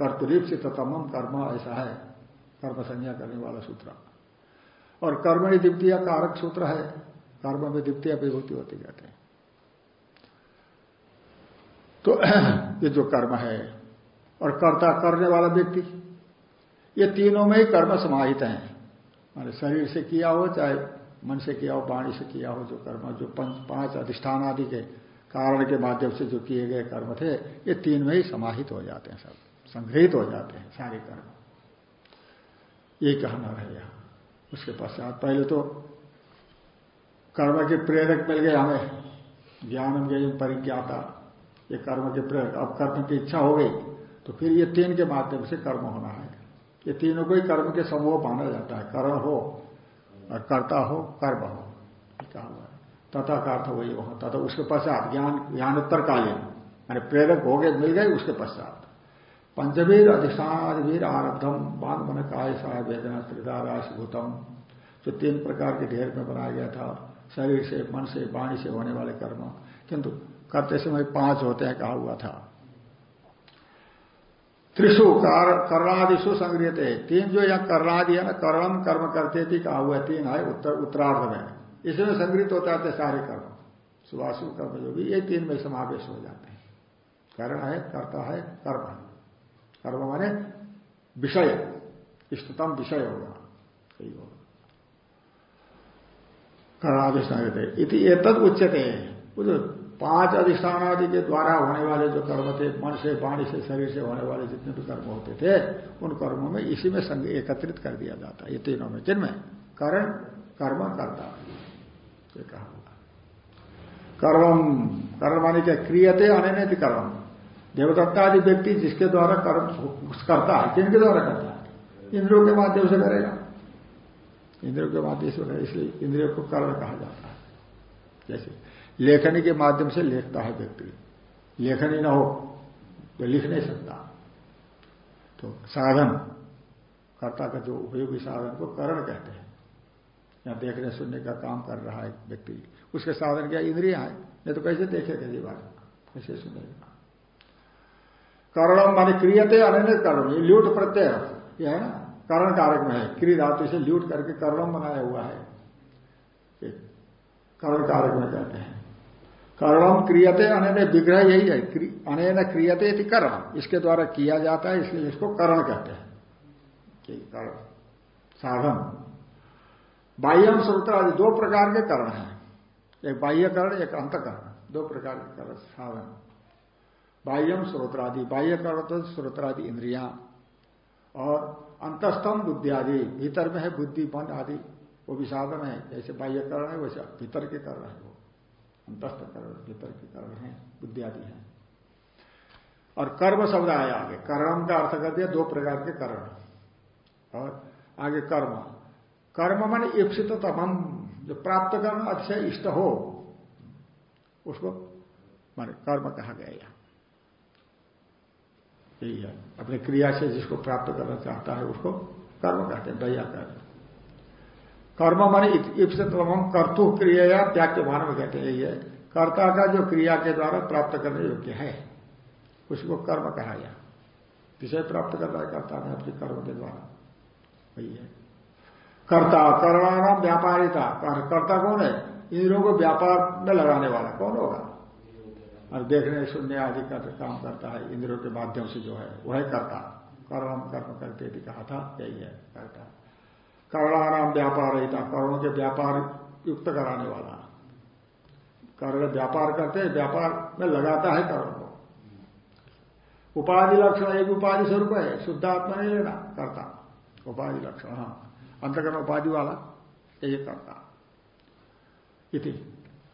कर्तरीप से तमम कर्म ऐसा है, कर्म संज्ञा करने वाला सूत्र। और कर्म ही द्वितीय कारक सूत्र है, कर्म में द्वितीय विभूति होती कहते हैं। तो (clears throat) ये जो कर्म है, और कर्ता करने वाला व्यक्ति, ये तीनों में ही कर्म समाहित हैं। मान शरीर से किया हो, चाहे मन से किया हो, वाणी से किया हो, जो कर्म, जो पंच, पाँच अधिष्ठान आदि के कारण के माध्यम से जो किए गए कर्म थे, ये तीन में ही समाहित हो जाते हैं सब, संग्रहित हो जाते हैं सारे कर्म। ये कहना है यहाँ। उसके पश्चात पहले तो कर्म के प्रेरक मिल गए हमें। ज्ञानम ज्ञान परिज्ञाता। ये कर्म के प्रेरक। अब कर्म की इच्छा हो गई तो फिर ये तीन के माध्यम से कर्म होना है। ये तीनों को ही कर्म के समूह माना जाता है। कर्म हो और कर्ता हो, कर्म हो कहा हुआ तथा का अर्थ वही वहाँ, तथा उसके पश्चात ज्ञान ज्ञानोत्तर कालीन मैंने प्रेरक हो गए, मिल गए, उसके पश्चात। पंचवीर अधिष्ठानवीर आरब्धम बाँध मन काय सा वेदना त्रिदा राशभूतम जो तीन प्रकार के ढेर में बनाया गया था, शरीर से, मन से, वाणी से होने वाले कर्म। किंतु करते समय पाँच होते हैं, कहा हुआ था। त्रिशु कर्णादिशु संग्रहित है तीन जो यहाँ कर्णादि है ना, कर्णम, कर्म करते थी, कहा हुआ तीन है उत्तर, उत्तरार्ध में। इसमें संग्रहित होता है सारे कर्म। सुभाषु कर्म जो भी, ये तीन में समावेश हो जाते हैं। कर्ण है, कर्ता है, कर्म है। कर्म माने विषय, इष्टतम विषय होगा। सही होगा कर्णाधिष्ठान इति एतद उच्चते पाँच अधिष्ठान आदि के द्वारा होने वाले जो कर्म थे, मन से, वाणी से, शरीर से होने वाले जितने भी कर्म होते थे, उन कर्मों में इसी में संग एकत्रित कर दिया जाता है। ये तीनों में जिनमें करण, कर्म, करता। ये कहा कर्म कर्म मानी क्या? क्रियते अनित कर्म। देवदत्ता आदि व्यक्ति जिसके द्वारा कर्म करता है, किनके द्वारा करता है? इंद्रियों के माध्यम से करेगा। इंद्रियों के माध्यम से इसलिए इंद्रियों को कर्म कहा जाता है। जैसे लेखनी के माध्यम से लेखता है व्यक्ति। लेखनी ना हो तो लिख नहीं सकता। तो साधन, कर्ता का जो उपयोगी साधन को करण कहते हैं। या देखने सुनने का काम कर रहा है व्यक्ति। उसके साधन क्या इंद्रिया है? नहीं तो कैसे देखेगा बात? कैसे सुनेगा? करणम माने क्रियते अन्य कर्म ये ल्यूट प्रत्यय यह है ना? करण कारक में है। क्री धातु से ल्यूट करके कर्णम बनाया हुआ है। कर्ण कारक में कहते हैं। कर्णम क्रियते अन्य विग्रह यही है अनैन क्रियते थी कर्ण इसके द्वारा किया जाता है, इसलिए इसको कर्ण कहते हैं। कर्ण, साधन। बाह्यम सूत्र आदि दो प्रकार के कर्ण हैं। एक बाह्य कर्ण, एक अंतकरण। दो प्रकार के कर्ण, साधन। बाह्यम स्रोत्रादि बाह्य कर्ण तो स्रोत्रादि इंद्रिया। और अंतस्तम बुद्धि आदि, भीतर में है बुद्धि, मन आदि, वो भी साधन है। जैसे बाह्य कर्ण है, वैसे भीतर के कर्ण है वो। अंतस्थ कर्ण भीतर के कर्ण है, बुद्धि आदि है। और कर्म शब्द आया आगे। कर्म का अर्थ कर दिया दो प्रकार के कर्ण। और आगे कर्म। कर्म मन ईप्सित तमम जो प्राप्त करना अतिशय इष्ट हो, उसको मान कर्म कहा गया यहाँ। यही है। अपनी क्रिया से जिसको प्राप्त करना चाहता है, उसको कर्म कहते हैं, दया कर कर्म माने हम कर्तु क्रिया या त्याग्यमान में कहते हैं यही है कर्ता का जो क्रिया के द्वारा प्राप्त करने योग्य है, उसको कर्म कहा गया। विषय प्राप्त कर रहा है कर्ता ने अपने कर्म के द्वारा। वही है। कर्ता कर्णानाम व्यापारिता। कर्ता कौन है? इंद्रियों को व्यापार में लगाने वाला कौन होगा? और देखने, सुनने आदि का काम करता है, इंद्रियों के माध्यम से जो है, वह करता। कर्म कर्म करते भी कहा था, यही है करता। कर्णाराम व्यापार ही था कर्णों के व्यापार युक्त कराने वाला कर्ण व्यापार करते हैं, व्यापार में लगाता है कर्ण को। उपाधि लक्षण एक उपाधि स्वरूप है शुद्धात्मा नहीं लेना, करता। उपाधि लक्षण हाँ। अंतकरण उपाधि वाला यही करता। इति।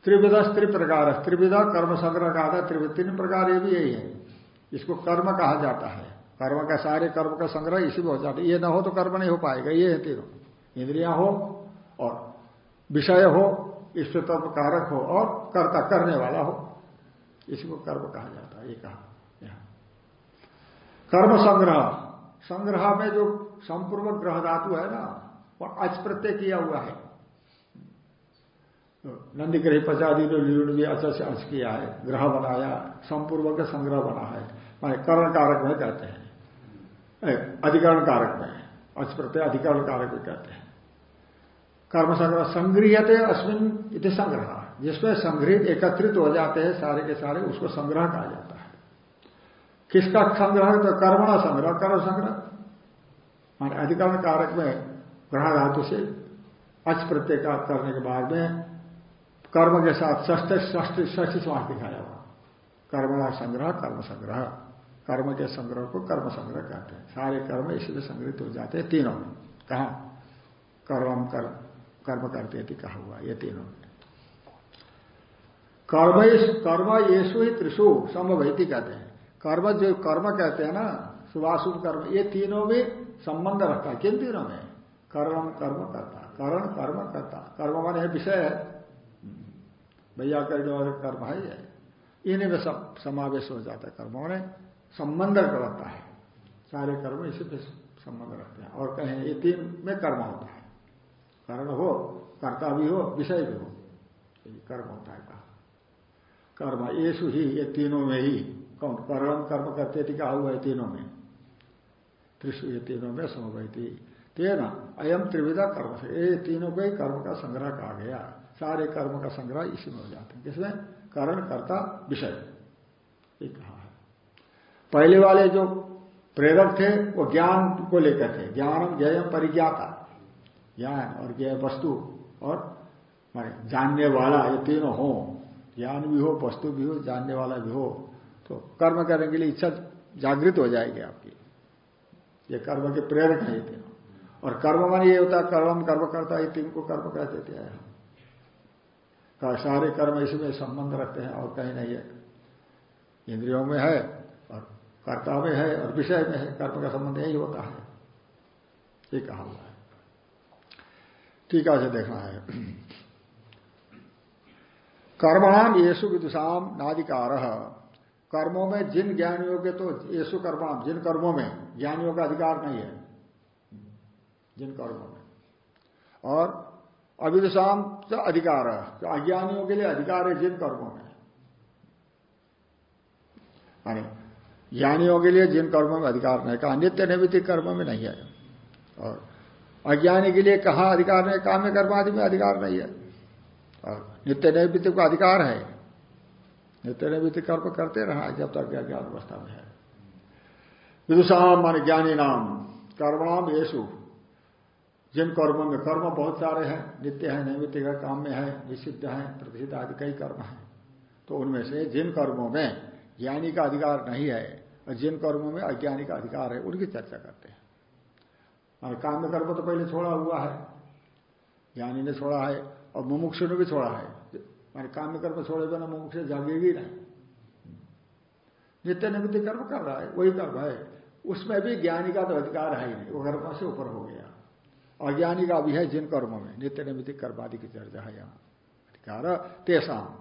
त्रिविधा स्त्री प्रकार, त्रिविधा कर्म संग्रह कहा था, त्रिविध तीन प्रकार ये भी यही है। इसको कर्म कहा जाता है। कर्म का सारे कर्म का संग्रह इसी में हो जाता है। ये ना हो तो कर्म नहीं हो पाएगा, ये है तीनों। इंद्रिया हो और विषय हो इष्टतम कारक हो और कर्ता, करने वाला हो। इसी को कर्म कहा जाता है, ये कहा कर्म संग्रह। संग्रह में जो संपूर्व ग्रह धातु है ना वह अच प्रत्यय किया हुआ है। नंदी ग्रह पचादी तो लीण भी अच्छा से अच किया है, ग्रह बनाया संपूर्व का संग्रह बना है। माने कर्ण कारक में कहते हैं। अधिकरण कारक में। अच प्रत्यय अधिकरण कारक में कहते हैं। कर्म संग्रह संग्रहते अश्विन इति संग्रह। जिसमें संग्रहित एकत्रित हो जाते हैं सारे के सारे, उसको संग्रह कहा जाता है। किसका संग्रह? तो कर्मणा संग्रह, कर्म संग्रह। माने अधिकरण कारक में ग्रह धातु से अच प्रत्यय का करने के बाद में कर्म के साथ ष्ठ ष्ठी ष्ठी श्वास दिखाया हुआ। कर्मणा संग्रह, कर्म संग्रह। कर्म के संग्रह को कर्म संग्रह कहते हैं। सारे कर्म इसलिए संग्रहित हो जाते हैं तीनों में। कहा? कर्म कर्म। कर्म करते थे कहा हुआ, ये तीनों। कर्म कर्म येसु ही त्रिशु समवैती कहते हैं कर्म जो कर्म कहते हैं ना शुभाशुभ कर्म, ये तीनों में संबंध रखता है। किन तीनों में? कर्म कर्म करता, करण, कर्म करता। कर्म माने विषय। है भैया करने वाले कर्म है ये। इन्हीं में सब समावेश हो जाता है कर्म, माने संबंध करता है। सारे कर्म इसी पे संबंध रखते हैं। और कहें, ये तीन में कर्म होता है। करण हो, कर्ता भी हो, विषय भी हो। कर्म होता है कहा। कर्म येसु ही, ये तीनों में ही। कौन? करण कर्म करते थे कहा हुआ है तीनों में। त्रिशु ये तीनों में समवैती। तेना, अयम त्रिविधा कर्म से। ये तीनों को ही कर्म का संग्रह कहा गया। सारे कर्म का संग्रह इसी में हो जाते हैं। किसमें? करण, कर्ता, विषय। ये कहा है। पहले वाले जो प्रेरक थे, वो ज्ञान को लेकर थे। ज्ञानम ज्ञम परिज्ञाता। ज्ञान और ज्ञ वस्तु और माने जानने वाला, ये तीनों हो। ज्ञान भी हो, वस्तु भी हो, जानने वाला भी हो। तो कर्म करने के लिए इच्छा जागृत हो जाएगी आपकी। ये कर्म के प्रेरक है ये तीनों। और कर्म मन ये होता है, कर्म कर्म करता है तीन को कर्म कह देते हैं का सारे कर्म इसमें संबंध रखते हैं और कहीं नहीं है। इंद्रियों में है और कर्ता में है और विषय में है। कर्म का संबंध यही होता है। ये कहा हुआ टीका से देखना है। कर्मणाम येसु विदुषाम नादिकार कर्मों में जिन ज्ञानियों के तो येसु कर्माम जिन कर्मों में, ज्ञानियों का अधिकार नहीं है। जिन कर्मों में। और अविदुषाम तो अधिकार है तो अज्ञानियों के लिए अधिकार है जिन कर्मों में। यानी ज्ञानियों के लिए जिन कर्मों में अधिकार नहीं, कहा नित्य नैमित्तिक कर्म में नहीं है। और अज्ञानी के लिए कहा अधिकार नहीं काम्य कर्म आदि में अधिकार नहीं है। और नित्य नैवित्य को अधिकार है। नित्य नैवित्य कर्म करते रहा जब तक ज्ञान अवस्था में है। विदुषाम मान ज्ञानी नाम कर्मणाम येसु जिन कर्मों में कर्म बहुत सारे हैं, नित्य है नैमित्य का काम में है निषिद्ध है प्रतिषिद्ध आदि कई कर्म है। तो उनमें से जिन कर्मों में ज्ञानी का अधिकार नहीं है, और जिन कर्मों में अज्ञानी का अधिकार है, उनकी चर्चा करते हैं। और काम कर्म तो पहले छोड़ा हुआ है, ज्ञानी ने छोड़ा है और मुमुक्ष ने भी छोड़ा है। मैंने काम कर्म छोड़े बिना मुमुक्ष जागेगी नहीं। नित्य निमित्त कर्म कर रहा है, वही कर्म है। उसमें भी ज्ञानी का तो अधिकार है ही नहीं, वो कर्म से ऊपर हो गया। अज्ञानी का भी है जिन कर्मों में, नित्य निमित्त कर्मादि की चर्चा है यहाँ। अधिकार, तेसाम।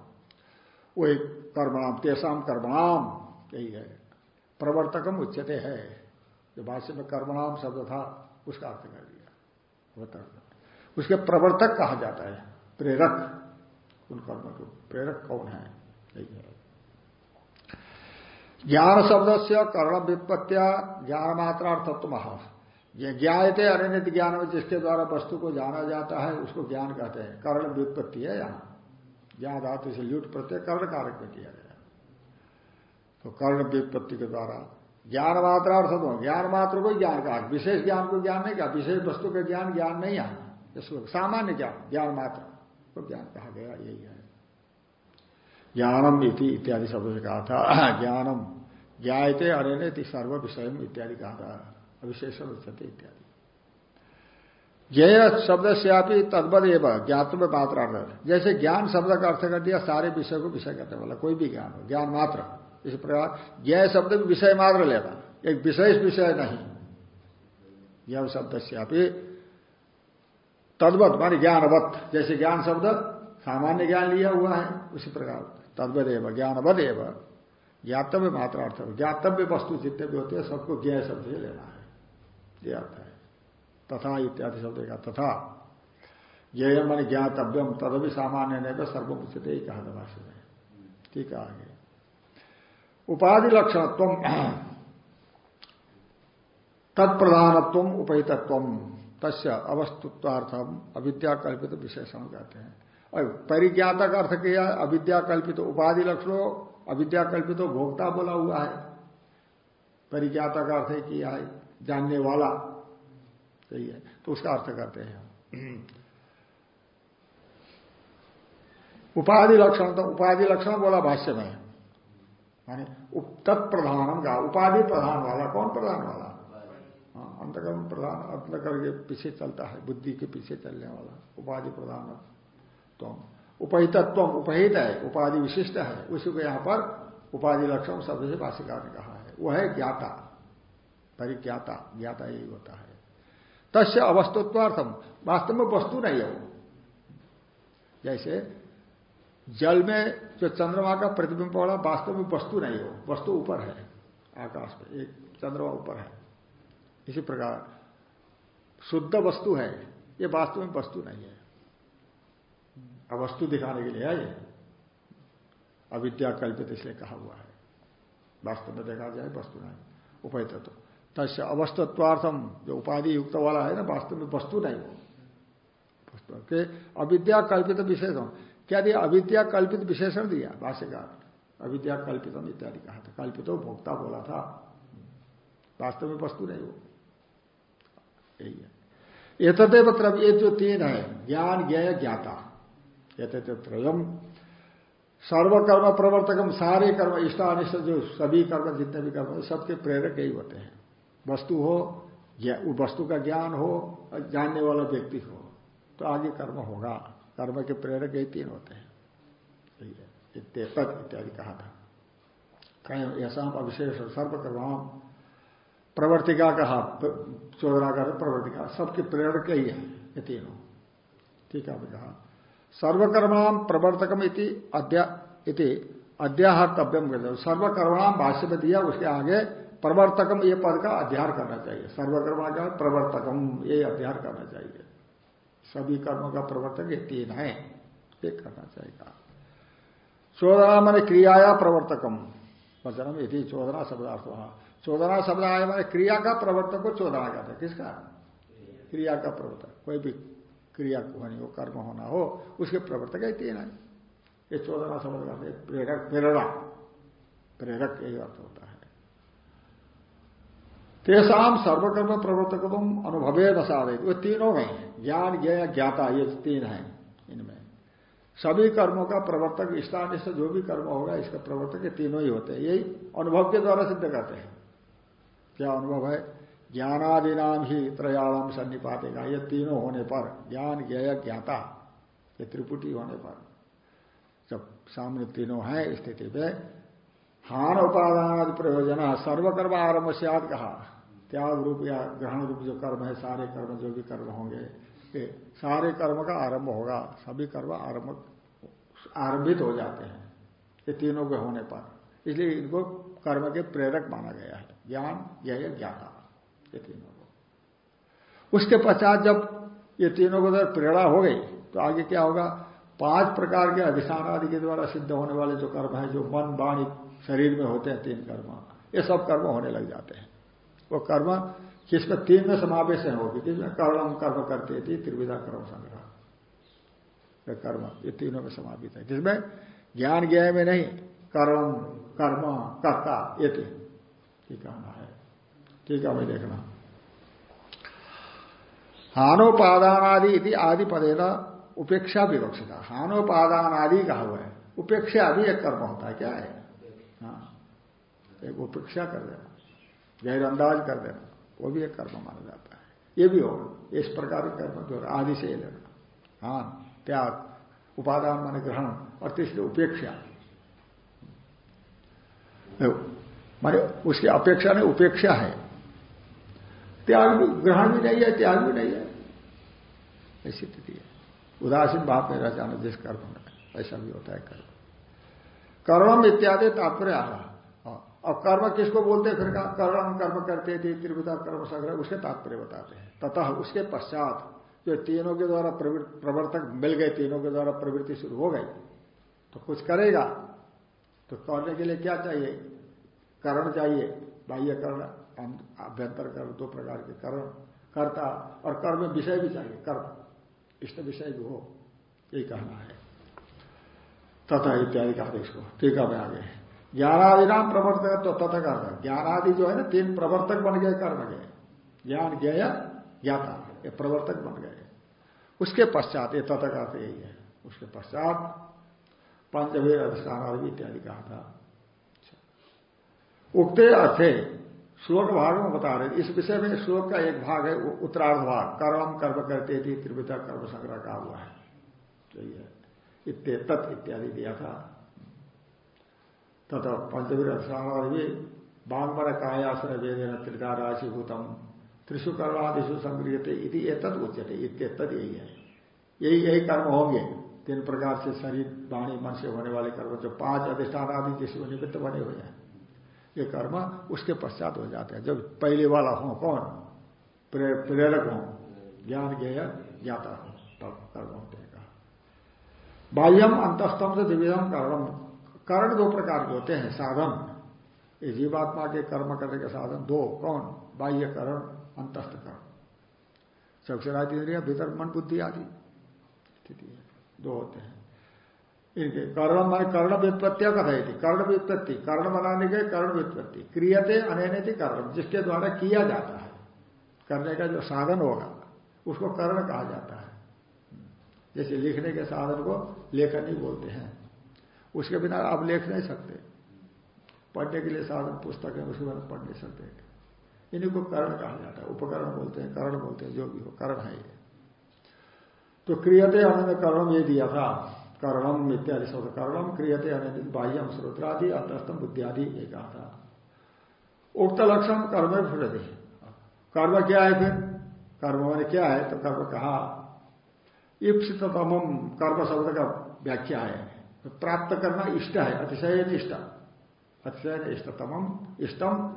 वो एक कर्मणाम, तेसाम कर्मणाम, यही है। प्रवर्तकम उच्चते है। जो भाष्य में कर्मणाम शब्द था उसका अर्थ कर दिया। उसके प्रवर्तक कहा जाता है, प्रेरक। उन कर्म को प्रेरक कौन है? नहीं है। ज्ञान शब्द से कर्ण विपत्तिया ज्ञान मात्रार्थत्व महा ज्ञाते अनित ज्ञान में जिसके द्वारा वस्तु को जाना जाता है, उसको ज्ञान कहते हैं। कर्ण व्युत्पत्ति है यहाँ। ज्ञान धातु से लुट प्रत्यय कर्ण कारक में किया गया। तो कर्ण व्युत्पत्ति के द्वारा ज्ञान मात्रार्थ तो ज्ञान मात्र को? ज्ञान कहा विशेष ज्ञान को ज्ञान नहीं कहा विशेष वस्तु का ज्ञान ज्ञान नहीं आना इसको सामान्य ज्ञान ज्ञान मात्र को ज्ञान कहा गया, यही है। ज्ञानम इति इत्यादि शब्द से कहा था। (clears throat) ज्ञानम ज्ञाते अरे सर्व विषय इत्यादि कहा था। अविशेष उच्चते इत्यादि। ज्ञेय शब्द से आप तद्वद एवं ज्ञातव्य मात्रार्थ जैसे ज्ञान शब्द का अर्थ कर दिया, सारे विषय को विषय करने वाला कोई भी ज्ञान हो ज्ञान मात्र इस प्रकार ज्ञ शब्द भी विषय मात्र लेता एक विशेष विषय नहीं। यह शब्द से आप तद्वत, मानी ज्ञानवत, जैसे ज्ञान शब्द सामान्य ज्ञान लिया हुआ है, उसी प्रकार तद्वत एवं ज्ञानवत एवं ज्ञातव्य मात्रार्थ ज्ञातव्य वस्तु जितने भी होते हैं, सबको ज्ञ शब्द से लेना है। ये अर्थ है। तथा इत्यादि शब्द का तथा। ज्ञेय मन ज्ञातव्यम तदभी सामान्य नहीं तो सर्वोचित ही कहा ठीक है आगे। उपाधि लक्षणत्व। तत्प्रधानत्व उपहितत्व तस्य अवस्तुत्वार्थम अविद्या कल्पित विशेषण कहते हैं। और परिज्ञाता का अर्थ किया अविद्या कल्पित उपाधि लक्षणों अविद्या कल्पित भोक्ता बोला हुआ है। परिज्ञाता का अर्थ किया है जानने वाला। सही है। तो उसका अर्थ करते हैं। उपाधि लक्षण तो उपाधि लक्षण बोला भाष्य में। मानी तत्प्रधानम का उपाधि प्रधान वाला कौन प्रधान वाला? हाँ अंतकर्म प्रधान अंतकर के पीछे चलता है बुद्धि के पीछे चलने वाला उपाधि प्रधान तो उपहितत्व उपहित है उपाधि विशिष्ट है उसी को यहाँ पर उपाधि लक्षण शब्द से भाषिकार ने कहा है। वह है ज्ञाता परिज्ञाता ज्ञाता यही होता है। तस्य अवस्तुत्वार्थम वास्तव में वस्तु नहीं है वो। जैसे जल में जो चंद्रमा का प्रतिबिंब पड़ा वास्तव में वस्तु नहीं हो, वस्तु ऊपर है, आकाश में, एक चंद्रमा ऊपर है। इसी प्रकार, शुद्ध वस्तु है, ये वास्तव में वस्तु नहीं है। अवस्तु दिखाने के लिए है ये। अविद्या कल्पित इसलिए कहा हुआ है। वास्तव में देखा जाए, वस्तु नहीं उपाय तत्व तस्य अवस्तत्वार्थम जो उपाधि युक्त वाला है ना, वास्तव में वस्तु नहीं हो। वस्तु के अविद्या कल्पित विशेषण क्या दिया? अविद्या कल्पित विशेषण दिया, भाष्यकार। अविद्या कल्पितम इत्यादि कहा था। कल्पितो भोक्ता बोला था। वास्तव में वस्तु नहीं हो यही है। ये तदेव ये जो तीन है, ज्ञान ज्ञ ज्ञाता। ये त्रयम। सर्वकर्म प्रवर्तकम, सारे कर्म, इष्टानिष्ट जो सभी कर्म, जितने भी कर्म सबके प्रेरक यही होते हैं। वस्तु हो वस्तु का ज्ञान हो जानने वाला व्यक्ति हो तो आगे कर्म होगा। कर्म के प्रेरक यही तीन होते हैं। इत्यादि कहा था। कहीं ऐसा अविशेष सर्वकर्म प्रवर्तिका कहा चौधरा का प्रवर्तिका, सबके प्रेरक ही है, ये तीनों। ठीक है कहा। सर्वकर्माम प्रवर्तकम इति अध्याहर्तव्यम कर सर्वकर्माम भाष्य में दिया, उसके आगे प्रवर्तकम ये पद का अध्यार करना चाहिए। सर्वकर्मा का प्रवर्तकम, ये अध्यार करना चाहिए। सभी कर्मों का प्रवर्तक ये तीन है। ये करना चाहिए। चोदना मैंने क्रियाया प्रवर्तकम। वचनम यदि चोदना शब्दार्थ। वहाँ चोदना शब्द आया मैंने क्रिया का प्रवर्तक को चोदना कहते हैं। किसका? क्रिया का प्रवर्तक। कोई भी क्रिया होनी हो कर्म होना हो, उसके प्रवर्तक ही तीन है। ये चौदह समझ करते प्रेरक, प्रेरणा। प्रेरक यही अर्थ होता है। तेसाम सर्वकर्म प्रवर्तक तुम अनुभवे दशादे वो तीनों में ज्ञान ज्ञ ज्ञाता, ये तीन है इनमें। सभी कर्मों का प्रवर्तक, इष्टानिष्ट जो भी कर्म होगा, इसका प्रवर्तक ये तीनों ही होते हैं। यही अनुभव के द्वारा सिद्ध करते हैं। क्या अनुभव है? ज्ञानादि नाम ही त्रयाणम सन्निपातेगा। ये तीनों होने पर, ज्ञान ज्ञ ज्ञाता, ये त्रिपुटी होने पर। जब सामने तीनों हैं स्थिति पे हान उपादान प्रयोजन, सर्वकर्म आरंभ से याद कहा। त्याग रूप या ग्रहण रूप जो कर्म है, सारे कर्म जो भी कर्म होंगे सारे कर्म का आरंभ होगा, सभी कर्म आरंभ, आरंभित हो जाते हैं, ये तीनों के होने पर। इसलिए इनको कर्म के प्रेरक माना गया है। ज्ञान, यह ज्ञाता, ये तीनों को। उसके पश्चात जब ये तीनों को अगर प्रेरणा हो गई तो आगे क्या होगा? पाँच प्रकार के अधिष्ठान आदि के द्वारा सिद्ध होने वाले जो कर्म है, जो मन, वाणी, शरीर में होते हैं तीन कर्म, ये सब कर्म होने लग जाते हैं। वो कर्म किसमें तीन में समावेश है होगी किसमें कर्म कर्म करते थी त्रिविधा कर्म संग्रह। कर्म, ये तीनों में समापित है। जिसमें ज्ञान ज्ञान में नहीं, कर्म कर्म, कर्ता, ये तीन। ठीक कहना है। ठीक है, हमें देखना। हानोपादान आदि आदि पदेना उपेक्षा विवक्षिता। हानोपादान आदि कहा हुआ है। उपेक्षा भी एक कर्म होता है, क्या है? हाँ। एक उपेक्षा कर देना। गैर अंदाज कर देना। वो भी एक कर्म माना जाता है। ये भी होगा इस प्रकार के कर्म जो आदि से ही लेना हाँ त्याग, उपादान माने ग्रहण, और तीसरी उपेक्षा। माने उसकी अपेक्षा नहीं, उपेक्षा है। त्याग भी, ग्रहण भी नहीं है, त्याग भी नहीं है। ऐसी स्थिति है। उदासीन भाव में रह जाना जिस कर्म में, ऐसा भी होता है कर्म। कर्म इत्यादि तात्पर्य आ रहा और कर्म किसको बोलते फिर कर्म कर्म करते थे त्रिविधा कर्म संग्रह उसके तात्पर्य बताते हैं। तथा उसके पश्चात जो तीनों के द्वारा प्रवर्तक मिल गए, तीनों के द्वारा प्रवृत्ति शुरू हो गई तो कुछ करेगा? तो करने के लिए क्या चाहिए? करण चाहिए। बाह्य कर्ण अभ्यंतर कर्म दो प्रकार के कर्ण, करता, और कर्म विषय भी चाहिए, कर्म। इष्ट विषय भी हो, यही कहना है। तथा इत्यादि कहा इसको ठीक है आगे। ज्ञानादि नाम प्रवर्तक तो तथा करता ज्ञानादि जो है ना, तीन प्रवर्तक बन गए, कर्म गए ज्ञान ज्ञ ज्ञाता। ये प्रवर्तक बन गए। उसके पश्चात ये तथा का यही है। उसके पश्चात पंचवीर अधिष्ठान इत्यादि कहा था। उगते अर्थे श्लोक भाग में बता रहे इस विषय में श्लोक का एक भाग है उत्तरार्ध भाग। कर्म कर्म करते थे त्रिविधा कर्म संग्रह का हुआ है। तो ये तत् इत्यादि दिया था। तथा पंचवीर भी बांगमर कायासन वेदन त्रिका राशिभूतम त्रिशु कर्मादिशु संग्रहते इति एतद उच्यते यही है। यही यही कर्म होंगे। तीन प्रकार से शरीर, वाणी, मन से होने वाले कर्म जो पाँच अधिष्ठान आदि जिसमें निमित्त बने हुए हैं, ये कर्म उसके पश्चात हो जाते हैं। जब पहले वाला हो कौन? प्रेरक हो। ज्ञान ज्ञेय ज्ञाता हो। तब कर्म होते हैं। बाह्यम अंतस्तम से द्विविधम कर्म कर्ण दो प्रकार के होते हैं, साधन। ये जीवात्मा के कर्म करने के साधन दो, कौन? बाह्य करण, अंतस्थ कर्ण। चक्षुरादि इंद्रिया, भीतर मन, बुद्धि आदि। स्थिति है। दो होते हैं। इनके कर्ण मान कर्ण व्युत्पत्तिया थी। कर्ण व्युत्पत्ति, कर्ण बनाने के कर्ण व्युत्पत्ति। क्रियते अनैनति कर्ण जिसके द्वारा किया जाता है। करने का जो साधन होगा, उसको कर्ण कहा जाता है। जैसे लिखने के साधन को लेखन ही बोलते हैं। उसके बिना आप लेख नहीं सकते। पढ़ने के लिए साधन, पुस्तक है, उसके बिना पढ़ नहीं सकते। इन्हीं को कर्ण कहा जाता है, उपकरण बोलते हैं, कर्ण बोलते हैं, जो भी हो, कर्ण है ये। तो क्रियते अन्य कर्णम ये दिया था। कर्णम इत्यादि शब्द, कर्णम क्रियते अन्य बाह्यम श्रोत्रादि अंतस्तम बुद्धियादि, ये कहा था। उक्त लक्षण कर्म फुटते कर्म क्या है फिर? कर्म मैंने क्या है? तो कर्म कहा। ईप्सितम कर्म शब्द का व्याख्या है। तो प्राप्त करना इष्ट है, अतिशय इष्ट अतिशय इष्टतम इष्टम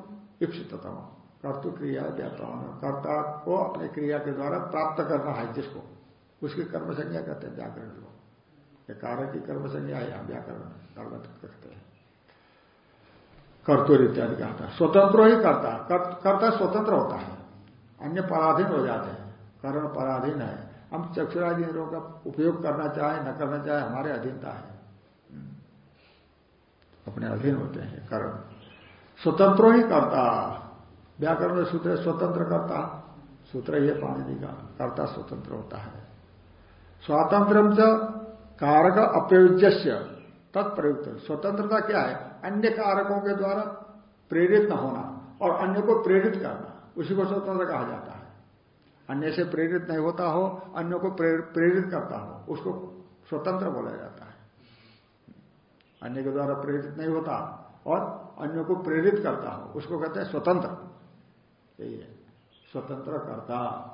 कर्तु क्रिया व्यापार, कर्ता को अपने क्रिया के द्वारा प्राप्त करना है जिसको। उसकी कर्म संज्ञा कहते हैं व्याकरण लोग कारक की कर्म संज्ञा है, यहाँ व्याकरण कर्म कहते हैं। कर्तुर इत्यादि कहा था। स्वतंत्र ही करता। कर्ता स्वतंत्र होता है। अन्य पराधीन हो जाते हैं। कर्ण पराधीन है। हम चक्षुरादि इंद्रों का उपयोग करना चाहे, न करना चाहे, हमारे अधीनता है। अपने अधीन होते हैं, कर्ण। स्वतंत्र ही करता। व्याकरण सूत्र स्वतंत्र करता। सूत्र ये पानी का कर्ता स्वतंत्र होता है। स्वातंत्र कारक अप्रयुज्य तत्प्रयुक्त। स्वतंत्रता क्या है? अन्य कारकों के द्वारा प्रेरित न होना और अन्य को प्रेरित करना। उसी को स्वतंत्र कहा जाता है। अन्य से प्रेरित नहीं होता हो, अन्य को प्रेरित करता हो, उसको स्वतंत्र बोला जाता है। अन्य के द्वारा प्रेरित नहीं होता और अन्य को प्रेरित करता हो, उसको कहते हैं स्वतंत्र। यही है। स्वतंत्र करता।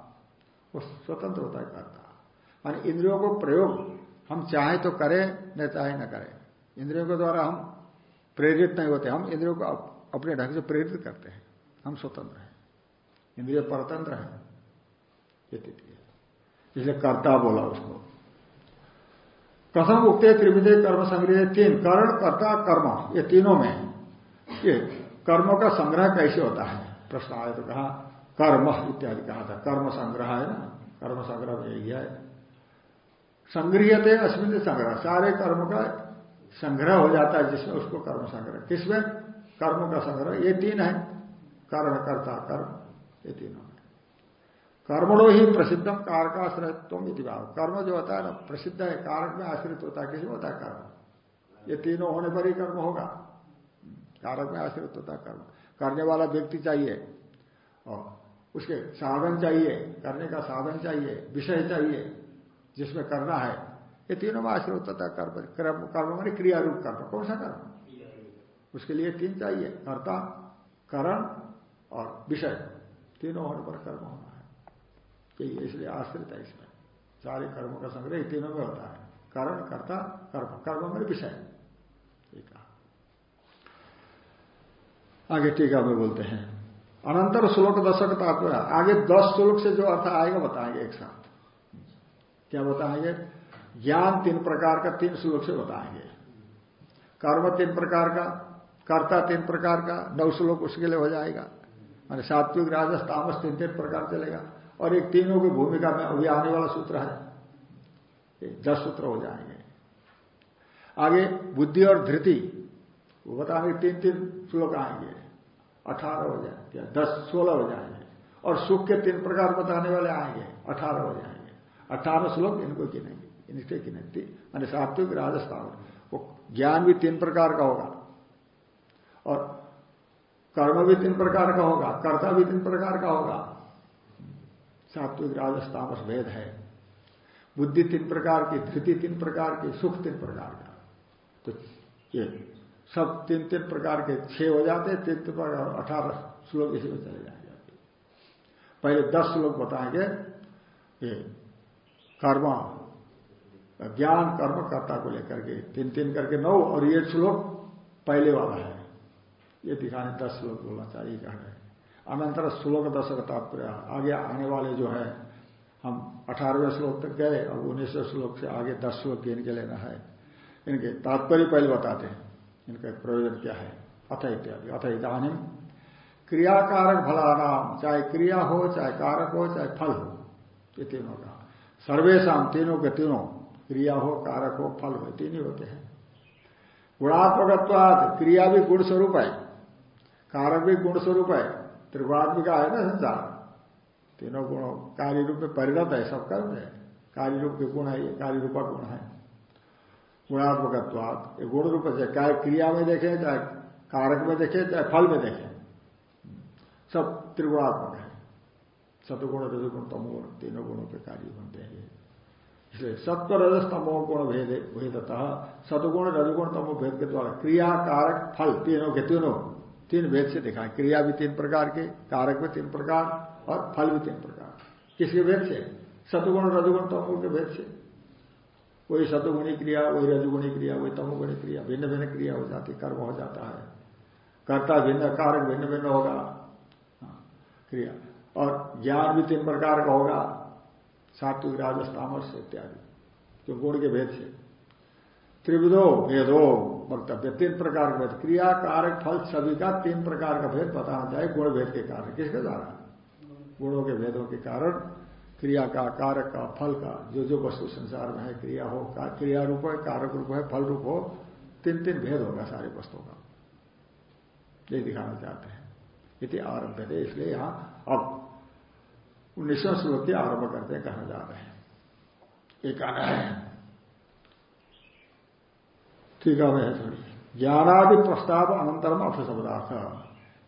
वो स्वतंत्र होता है करता। मान इंद्रियों को प्रयोग, हम चाहे तो करें, न चाहे न करें। इंद्रियों के द्वारा हम प्रेरित नहीं होते, हम इंद्रियों को अपने ढंग से प्रेरित करते हैं। हम स्वतंत्र हैं। इंद्रिय परतंत्र है। इसलिए कर्ता बोला उसको। कथम उगते त्रिविधे कर्म संग्रह तीन, कर्ण, कर्ता कर्म। ये तीनों में ये कर्मों का संग्रह कैसे होता है? प्रश्न आया तो कहा, कर्म इत्यादि कहा था। कर्म संग्रह है ना? कर्म संग्रह में यही है। संग्रहते अस्मिन संग्रह। सारे कर्म का संग्रह हो जाता है जिसमें उसको कर्म संग्रह। किसमें? कर्म का संग्रह। ये तीन है। कर्ण, कर्ता कर्म। ये तीनों। कर्मणो ही प्रसिद्धम कारकाश्रयत्व यदि भाव। कर्म जो होता है ना, प्रसिद्ध है कारक में आश्रित होता है। किसी होता है कर्म? ये तीनों होने पर ही कर्म होगा। कारक में आश्रित होता कर्म। करने वाला व्यक्ति चाहिए, और उसके साधन चाहिए, करने का साधन चाहिए, विषय चाहिए, जिसमें करना है, ये तीनों में आश्रित होता है कर्म। कर्म कर्म मानी क्रिया रूप कर्म। कौन सा कर्म? उसके लिए तीन चाहिए, कर्ता, करण और विषय। तीनों होने पर कर्म होना। है यही इसलिए आश्रित है इसमें। सारे कर्मों का संग्रह तीनों में होता है। कारण, कर्ता, कर्म। कर्म में विषय। है आगे टीका में बोलते हैं। अनंतर श्लोक दशक तात्पर्य आगे दस श्लोक से जो अर्थ आएगा, बताएँगे एक साथ। क्या बताएँगे? ज्ञान तीन प्रकार का, तीन श्लोक से बताएँगे। कर्म तीन प्रकार का, कर्ता तीन प्रकार का, नौ श्लोक उसके लिए हो जाएगा। मान सात्विक, राजस, तामस तीन तीन प्रकार चलेगा। और एक तीनों की भूमिका में अभी आने वाला सूत्र है। दस सूत्र हो जाएँगे। आगे बुद्धि और धृति, वो बताएँगे तीन तीन श्लोक आएँगे। अठारह हो जाएँगे, दस सोलह हो जाएँगे। और सुख के तीन प्रकार बताने वाले आएँगे, अठारह हो जाएँगे। अठारह श्लोक इनको गिनेंगे इनके गिनती मैंने सात्विक, राजस्थान, वो ज्ञान भी तीन प्रकार का होगा। और कर्म भी तीन प्रकार का होगा, कर्ता भी तीन प्रकार का होगा। सात्विक राजस्थान भेद है। बुद्धि तीन प्रकार की, धृति तीन प्रकार की, सुख तीन प्रकार का। तो ये सब तीन तीन प्रकार के छह हो जाते तीन तीन प्रकार, अठारह श्लोक इसी में चले जाएँगे। पहले दस श्लोक बताएँगे। ये कर्म, ज्ञान, कर्म, कर्ता को लेकर के तीन तीन करके नौ, और ये श्लोक पहले वाला है। ये दिखाने दस श्लोक बोलना चाहिए, कह रहे अनंतर श्लोक दस का तात्पर्य आगे आने वाले जो है, हम अठारहवें श्लोक तक गए अब उन्नीसवें श्लोक से आगे दस श्लोक गिन के लेना है। इनके तात्पर्य पहले बताते हैं, इनका प्रयोजन क्या है। अथ इत्यादि। अथ इधानी क्रियाकारक फलानाम, चाहे क्रिया हो, चाहे कारक हो, चाहे फल हो, ये तीनों का। सर्वेशा तीनों के तीनों, क्रिया हो, कारक हो, फल हो तीन ही होते हैं। गुणात्मकत्वाद क्रिया भी गुण स्वरूप है, कारक भी गुण स्वरूप है त्रिगुणात्मिका है ना संसार। तीनों गुणों कार्य रूप में परिणत है, सब कर्म है। कार्य रूप के गुण है, ये कार्य रूपा गुण है। गुणात्मकत्वाद ये गुण रूप से चाहे क्रिया में देखें, चाहे कारक में देखें, चाहे फल में देखें, सब त्रिगुणात्मक है। सतगुण रजगुण, तमोगुण, तीनों गुणों के कार्य बनते हैं। इसलिए सत्व, रजस, तमो, गुण भेद, भेदतः सतगुण रजगुण, तमो, भेद के द्वारा क्रिया, कारक, फल, तीनों के तीनों तीन भेद से दिखाए। क्रिया भी तीन प्रकार के कारक भी तीन प्रकार और फल भी तीन प्रकार। किसके भेद से? सतगुण रजुगुण तमोगुण के भेद से। वही सतुगुणी क्रिया वही रजुगुणी क्रिया वही तमोगुणी क्रिया भिन्न भिन्न क्रिया हो जाती कर्म हो जाता है। कर्ता भिन्न कारक भिन्न भिन्न होगा। हाँ, क्रिया। और ज्ञान भी तीन प्रकार का होगा। सात्विक राजस इत्यादि। जो गुण के भेद से। त्रिविधो भेदो वक्तव्य तीन प्रकार का भेद। क्रिया कारक फल सभी का तीन प्रकार का भेद बताना चाहिए गुण भेद के कारण। किसके द्वारा? गुणों के भेदों के कारण। क्रिया का कारक का फल का जो जो वस्तु संसार में है क्रिया हो का, क्रिया रूप है कारक रूप है फल रूप हो तीन तीन भेद होगा सारे वस्तुओं का। ये दिखाना चाहते हैं। इति आरंभ है इसलिए यहाँ अब उन्नीसवें श्लोक के आरंभ करते हैं कहना जा रहे हैं। एक आना है ठीक है थोड़ी ज्ञानादि प्रस्ताव अनंतरम अर्थ शब्दार्थ।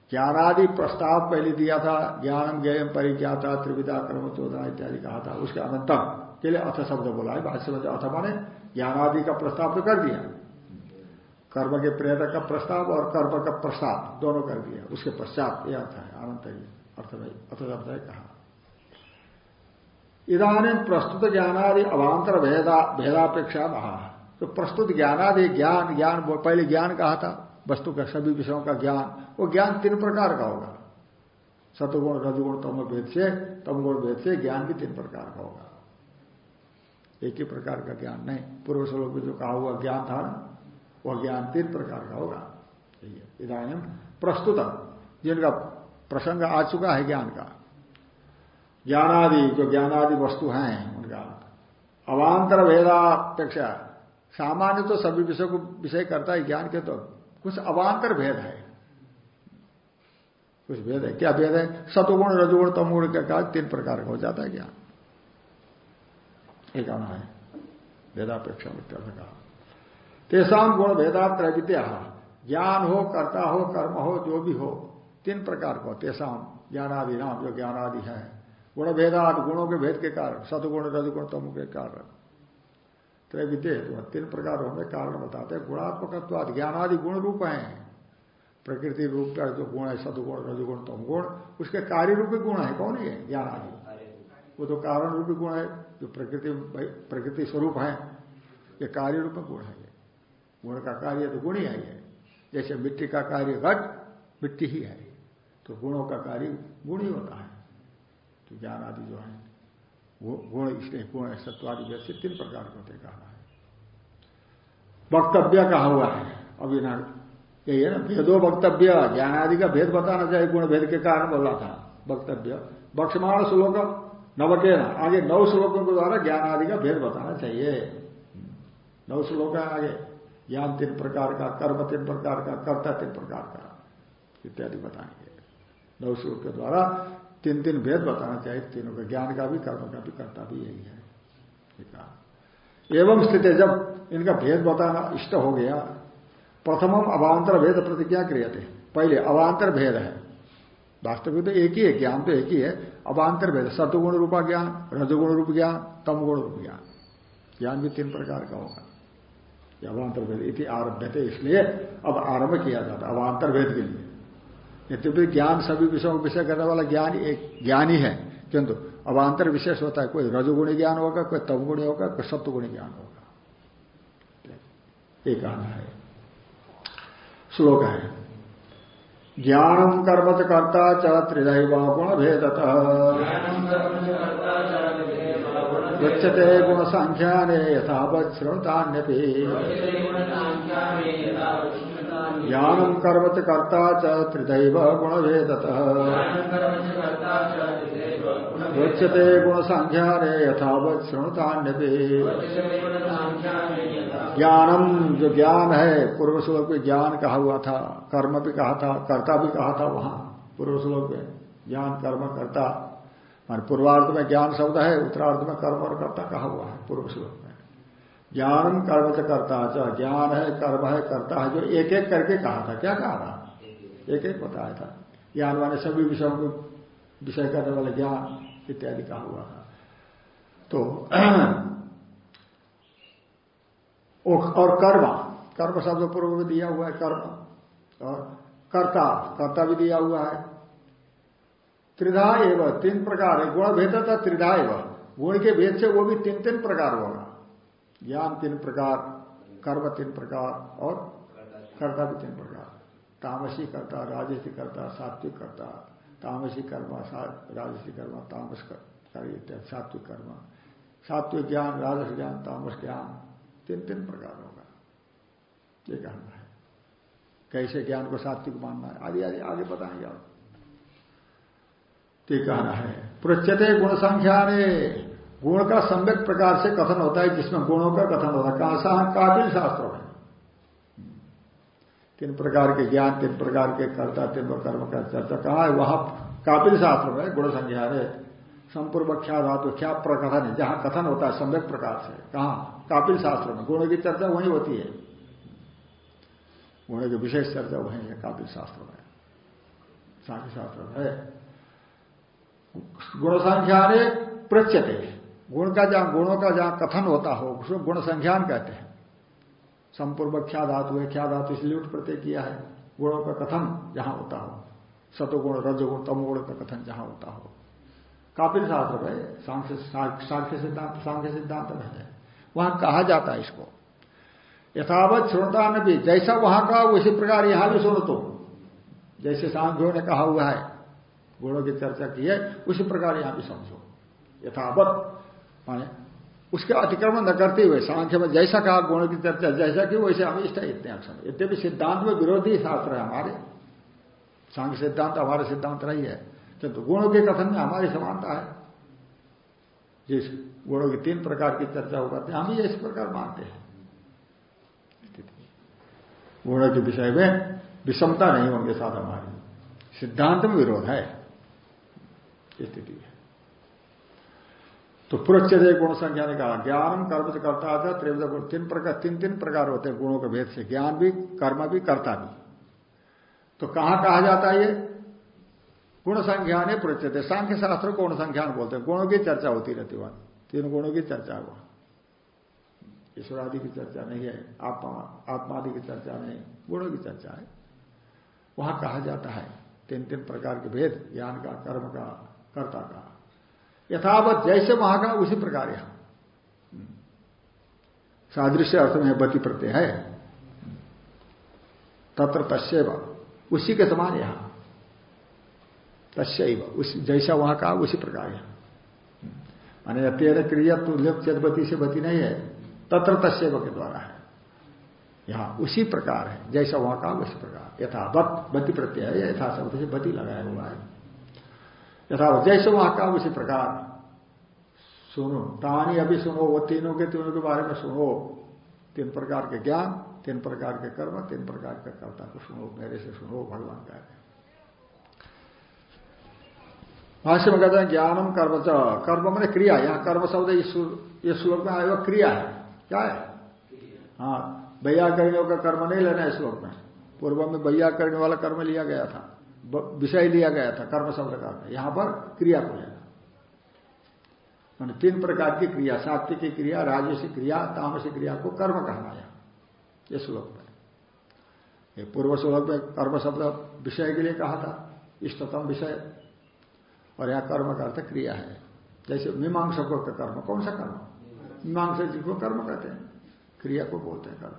ज्ञानादि प्रस्ताव पहले दिया था, ज्ञानम ज्ञम परिज्ञाता, त्रिविधा कर्म चौदह इत्यादि कहा था, उसके अनंतर के लिए अर्थ शब्द बोला है, भाष्य में अर्थ माने, ज्ञानादि का प्रस्ताव तो कर दिया। कर्म के प्रेरक का प्रस्ताव और कर्म का प्रस्ताव दोनों कर दिया। उसके पश्चात यह अर्थ है, अनंत अर्थ अर्थ शब्द है कहा। इधानी प्रस्तुत ज्ञानादि अभांतर भेदा, भेदापेक्षा महा। तो प्रस्तुत ज्ञानादि ज्ञान ज्ञान पहले ज्ञान कहा था, वस्तु का सभी विषयों का ज्ञान, वो ज्ञान तीन प्रकार का होगा। सतगुण, रजगुण, तम भेद से तमगुण भेद से ज्ञान भी तीन प्रकार का होगा। एक ही प्रकार का ज्ञान नहीं। पूर्व श्लोक में जो कहा हुआ ज्ञान था ना वह ज्ञान तीन प्रकार का होगा। इधानी प्रस्तुत जिनका प्रसंग आ चुका है ज्ञान का। ज्ञानादि, जो ज्ञानादि वस्तु हैं, उनका अवान्तर भेदापेक्षा सामान्य तो सभी विषय को विषय करता है, ज्ञान के तो कुछ अवान्तर भेद है। कुछ भेद है। क्या भेद है? सतुगुण, रजगुण, तमगुण का काज तीन प्रकार का हो जाता है ज्ञान। एक आना है। भेदापेक्षा कहा तेसाम गुण भेदा त्रैविद्या ज्ञान हो, कर्ता हो, कर्म हो, जो भी हो, तीन प्रकार को तेसाम ज्ञानादि नाम जो ज्ञानादि है। गुण भेदात गुणों के भेद के कारण, सतगुण, रजगुण तमु के कारण। त्रैविद्य तीन प्रकार होने कारण बताते हैं। गुणात्मकत्वाद ज्ञानादि गुण रूप है। प्रकृति रूप का जो गुण है, सदगुण, रजगुण तम गुण उसके कार्य रूपी गुण है। कौन है ज्ञान आदि वो तो कारण रूपी गुण है, जो प्रकृति प्रकृति स्वरूप है। ये कार्य रूप गुण है ये। गुण का कार्य तो गुण ही है ये। जैसे मिट्टी का कार्य घट, मिट्टी ही है। तो गुणों का कार्य गुण ही होता है। तो ज्ञान आदि जो है गुण इसलिए गुण सत्वादि वैसे तीन प्रकार के होते कहना है। वक्तव्य कहा हुआ है, अभी ना, यही है ना, भेदो वक्तव्य ज्ञान आदि का भेद बताना चाहिए, गुण भेद के कारण बोला था, वक्तव्य। बक्षमाण श्लोक, नवके न, आगे नौ श्लोकों के द्वारा ज्ञान आदि का भेद बताना चाहिए। नौ श्लोक है आगे, ज्ञान तीन प्रकार का, कर्म तीन प्रकार का, कर्ता तीन प्रकार का, इत्यादि बताएँगे। नौ श्लोक के द्वारा तीन तीन भेद बताना चाहिए, तीनों का ज्ञान का भी, कर्म का भी, कर्ता भी यही है। एवं स्थिति जब इनका भेद बताना इष्ट हो गया, प्रथमम अवान्तर भेद प्रतिज्ञा क्रिय थे पहले अवान्तर भेद है। वास्तविक तो एक ही है, ज्ञान तो एक ही है। अवान्तर भेद सतुगुण रूपा ज्ञान, रजगुण रूप ज्ञान, तमगुण रूप ज्ञान। ज्ञान भी तीन प्रकार का होगा। अवान्तर भेद इति आरभ्य थे इसलिए अब आरंभ किया जाता अवान्तर भेद के लिए। यद्यपि ज्ञान, सभी विषयों को विषय करने वाला ज्ञान, एक ज्ञान ही। किंतु अवान्तर विशेष होता है, कोई रजोगुणी ज्ञान होगा, कोई तवगुणी होगा, कोई सत्वगुणी ज्ञान होगा। एक आना है। श्लोक है ज्ञानम कर्म कर्ता च त्रिदैव गुण भेदत गच्छते गुण संख्याने यथावत श्रृणतान्यपि। ज्ञानम कर्म च कर्ता च त्रिदैव गुण भेदत गच्छते गुण संख्याने यथावत श्रृणतान्यपि ज्ञानम जो ज्ञान है पूर्व श्लोक में ज्ञान कहा हुआ था, कर्म भी कहा था, कर्ता भी कहा था वहाँ पूर्व श्लोक में। ज्ञान, कर्म, कर्ता। मान पूर्वार्ध में ज्ञान शब्द है, उत्तरार्ध में कर्म और कर्ता कहा हुआ है पूर्व श्लोक में। ज्ञानम कर्म से करता अच्छा ज्ञान है, कर्म है, कर्ता है, जो एक एक करके कहा था। क्या कहा था? एक एक बताया था। ज्ञान वाले सभी विषयों को विषय करने वाले ज्ञान, इत्यादि कहा हुआ था। तो (clears throat) और कर्म कर्म शब्द पूर्व में दिया हुआ है, कर्म। और कर्ता कर्ता भी दिया हुआ है। त्रिधा एवं, तीन प्रकार है, गुण भेद था त्रिधा एवं। गुण के भेद से वो भी तीन तीन प्रकार होगा। ज्ञान तीन प्रकार कर्म तीन प्रकार और कर्ता भी तीन प्रकार। तामसी कर्ता, राजसी कर्ता, सात्विक कर्ता, तामसी कर्म राजसी कर्म, तामस इत्यादि, सात्विक कर्म। सात्विक ज्ञान, राजस ज्ञान, तामस ज्ञान, तीन तीन प्रकार होगा। ये कहना है। कैसे ज्ञान को सात्विक मानना है? आदि आदि आगे बताएँगे आप। ये कहना है प्रत्यते गुण संख्या ने गुण का सम्यक प्रकार से कथन होता है, जिसमें गुणों का कथन होता है। कहा काबिल शास्त्रों में। तीन प्रकार के ज्ञान, तीन प्रकार के कर्ता, तीन कर्म का चर्चा। कहा है? वहाँ काबिल शास्त्र में गुण संख्या है। संपूर्व ख्या धातु ख्या प्रकथन है। जहाँ कथन होता है, सम्यक प्रकार से। कहा? कापिल शास्त्र में। गुणों की चर्चा वही होती है। गुणों की विशेष चर्चा वही है कापिल शास्त्र में। सांख्य शास्त्र में गुण संख्या ने प्रच्यते गुण का जहाँ गुणों का जहाँ कथन होता हो, उसको गुण संज्ञान कहते हैं। संपूर्व ख्या धातु है, ख्या धातु इसलिए उठ प्रत्यय किया है, गुणों का कथन जहाँ होता हो, सतोगुण, रजोगुण, तमोगुण का कथन जहाँ होता हो। कापिल शास्त्र है, सांख्य सिद्धांत सांख्य सिद्धांत में है। वहाँ कहा जाता है इसको। यथावत श्रोता ने भी, जैसा वहाँ कहा, उसी प्रकार यहाँ भी सुनो तुम। जैसे सांख्यों ने कहा हुआ है, गुणों की चर्चा की है, उसी प्रकार यहाँ भी समझो। यथावत माने उसके अतिक्रमण न करते हुए सांख्य में जैसा कहा, गुण की चर्चा जैसा कि, वैसे हम इष्ट इतने अक्षर। यद्यपि सिद्धांत में विरोधी शास्त्र है हमारे। सांख्य सिद्धांत हमारे सिद्धांत नहीं है। किंतु गुणों के कथन में हमारी समानता है। जिस गुणों की तीन प्रकार की चर्चा हो करते हम ही इस प्रकार मानते हैं। गुणों के विषय में विषमता नहीं होंगे साथ हमारी। सिद्धांत में विरोध है। स्थिति है। तो पुरक्षदय गुण संख्या ने कहा ज्ञान कर्म से करता था त्रिविध गुण, तीन प्रकार, तीन तीन प्रकार होते हैं गुणों के भेद से। ज्ञान भी, कर्म भी, कर्ता भी। तो कहाँ कहा जाता है ये? गुण संख्या ने पुरक्षते सांख्य शास्त्र गुण संख्या बोलते हैं। गुणों की चर्चा होती रहती वहाँ। तीन गुणों की चर्चा हुआ ईश्वर आदि की चर्चा नहीं है, आत्मा आदि की चर्चा नहीं गुणों की चर्चा है। वहाँ कहा जाता है, तीन तीन प्रकार के भेद, ज्ञान का, कर्म का, कर्ता का। यथावत जैसे वहाँ का उसी प्रकार यहाँ। सादृश्य अर्थ में बति प्रत्यय है। तत्र तस्व उसी के समान यहाँ। तस्व उस, जैसा वहाँ का उसी प्रकार यहाँ। माने तेरे क्रिया तो चतबती से बती नहीं है, तत्र तस्व के द्वारा है। यहाँ उसी प्रकार है, जैसा वहाँ का उसी प्रकार। यथावत बति प्रत्यय है यथा शब्द से बती लगाया हुआ है। यथा जैसे वहाँ का, उसी प्रकार। सुनो कहानी अभी सुनो, वो तीनों के तीनों के बारे में सुनो। तीन प्रकार के ज्ञान, तीन प्रकार के कर्म, तीन प्रकार के कर्ता को सुनो, मेरे से सुनो, भगवान का भाष्य में कहते हैं, ज्ञानम कर्म च। कर्म मैंने क्रिया। यहाँ कर्म शब्द ये श्लोक में आया क्रिया है। क्या है? हाँ वैयाकरणियों का कर्म नहीं लेना है श्लोक में। पूर्व में वैयाकरण वाला कर्म लिया गया था। विषय लिया गया था, कर्म शब्द का। यहाँ पर क्रिया को लेना। मैंने तीन प्रकार की क्रिया, सात्विक की क्रिया, राजसी क्रिया, तामसी क्रिया को कर्म कहना है ये श्लोक में। ये पूर्व श्लोक में कर्म शब्द विषय के लिए कहा था, इष्टतम विषय। और यहाँ कर्म का अर्थ क्रिया है। जैसे मीमांसक का कर्म, कौन सा कर्म? मीमांसक जिसको कर्म कहते हैं, क्रिया को बोलते हैं कर्म।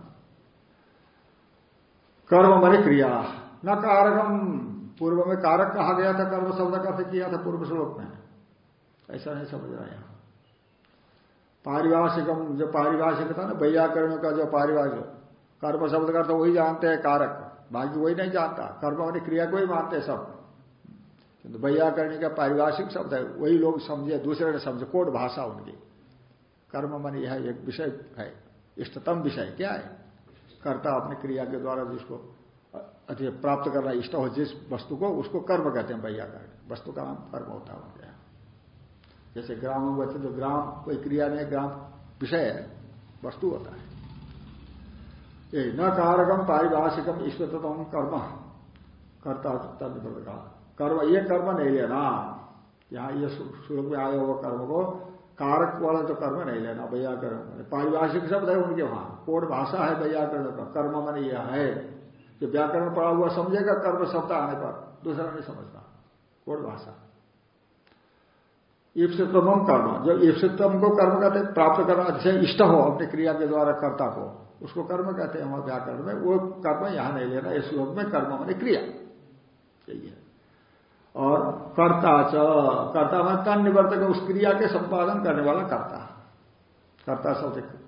कर्म मरे क्रिया न कारकम पूर्व में कारक कहा गया था, कर्म शब्द का अर्थ किया था पूर्व श्लोक में। ऐसा नहीं समझ रहा यहाँ पारिभाषिकम, जो पारिभाषिक था ना, वैयाकरण का जो पारिभाषिक, कर्म शब्द का तो वही जानते हैं कारक। बाकी वही नहीं जानता। कर्म वाली क्रिया को ही मानते हैं सब। किंतु वैयाकरणी का पारिभाषिक शब्द है, वही लोग समझे, दूसरे ने समझे। कोट भाषा उनकी। कर्म मन यह एक विषय है। इष्टतम विषय क्या है? कर्ता अपनी क्रिया के द्वारा जिसको प्राप्त करना इष्ट हो जिस वस्तु को, उसको कर्म कहते हैं वैयाकरण वस्तु का नाम कर्म होता है उनके जैसे ग्राम में बच्चे तो ग्राम, कोई क्रिया नहीं ग्राम विषय है, वस्तु होता है। ये न कारकम पारिभाषिकम ईश्वरतम कर्म। कर्ता का कर्म, ये कर्म नहीं लेना। यहाँ ये श्लोक में आया हुआ कर्म को, कारक वाला तो कर्म नहीं लेना व्याकरण पारिभाषिक शब्द है उनके वहाँ। कोड भाषा है व्याकरण का। कर्म मन यह है। जो व्याकरण पढ़ा हुआ समझेगा, कर्म शब्द आने पर। दूसरा नहीं समझता कोड भाषा। ईप्सितम कर्म। जो ईप्सितम को कर्म कहते प्राप्त करना, जैसे इष्ट हो अपनी क्रिया के द्वारा कर्ता को, उसको कर्म कहते हैं वहाँ व्याकरण में। वो कर्म यहाँ नहीं लेना, इस श्लोक में कर्म मैंने क्रिया। यही है। और कर्ता च, कर्ता मान तन निवर्तक उस क्रिया के संपादन करने वाला कर्ता। कर्ता शब्द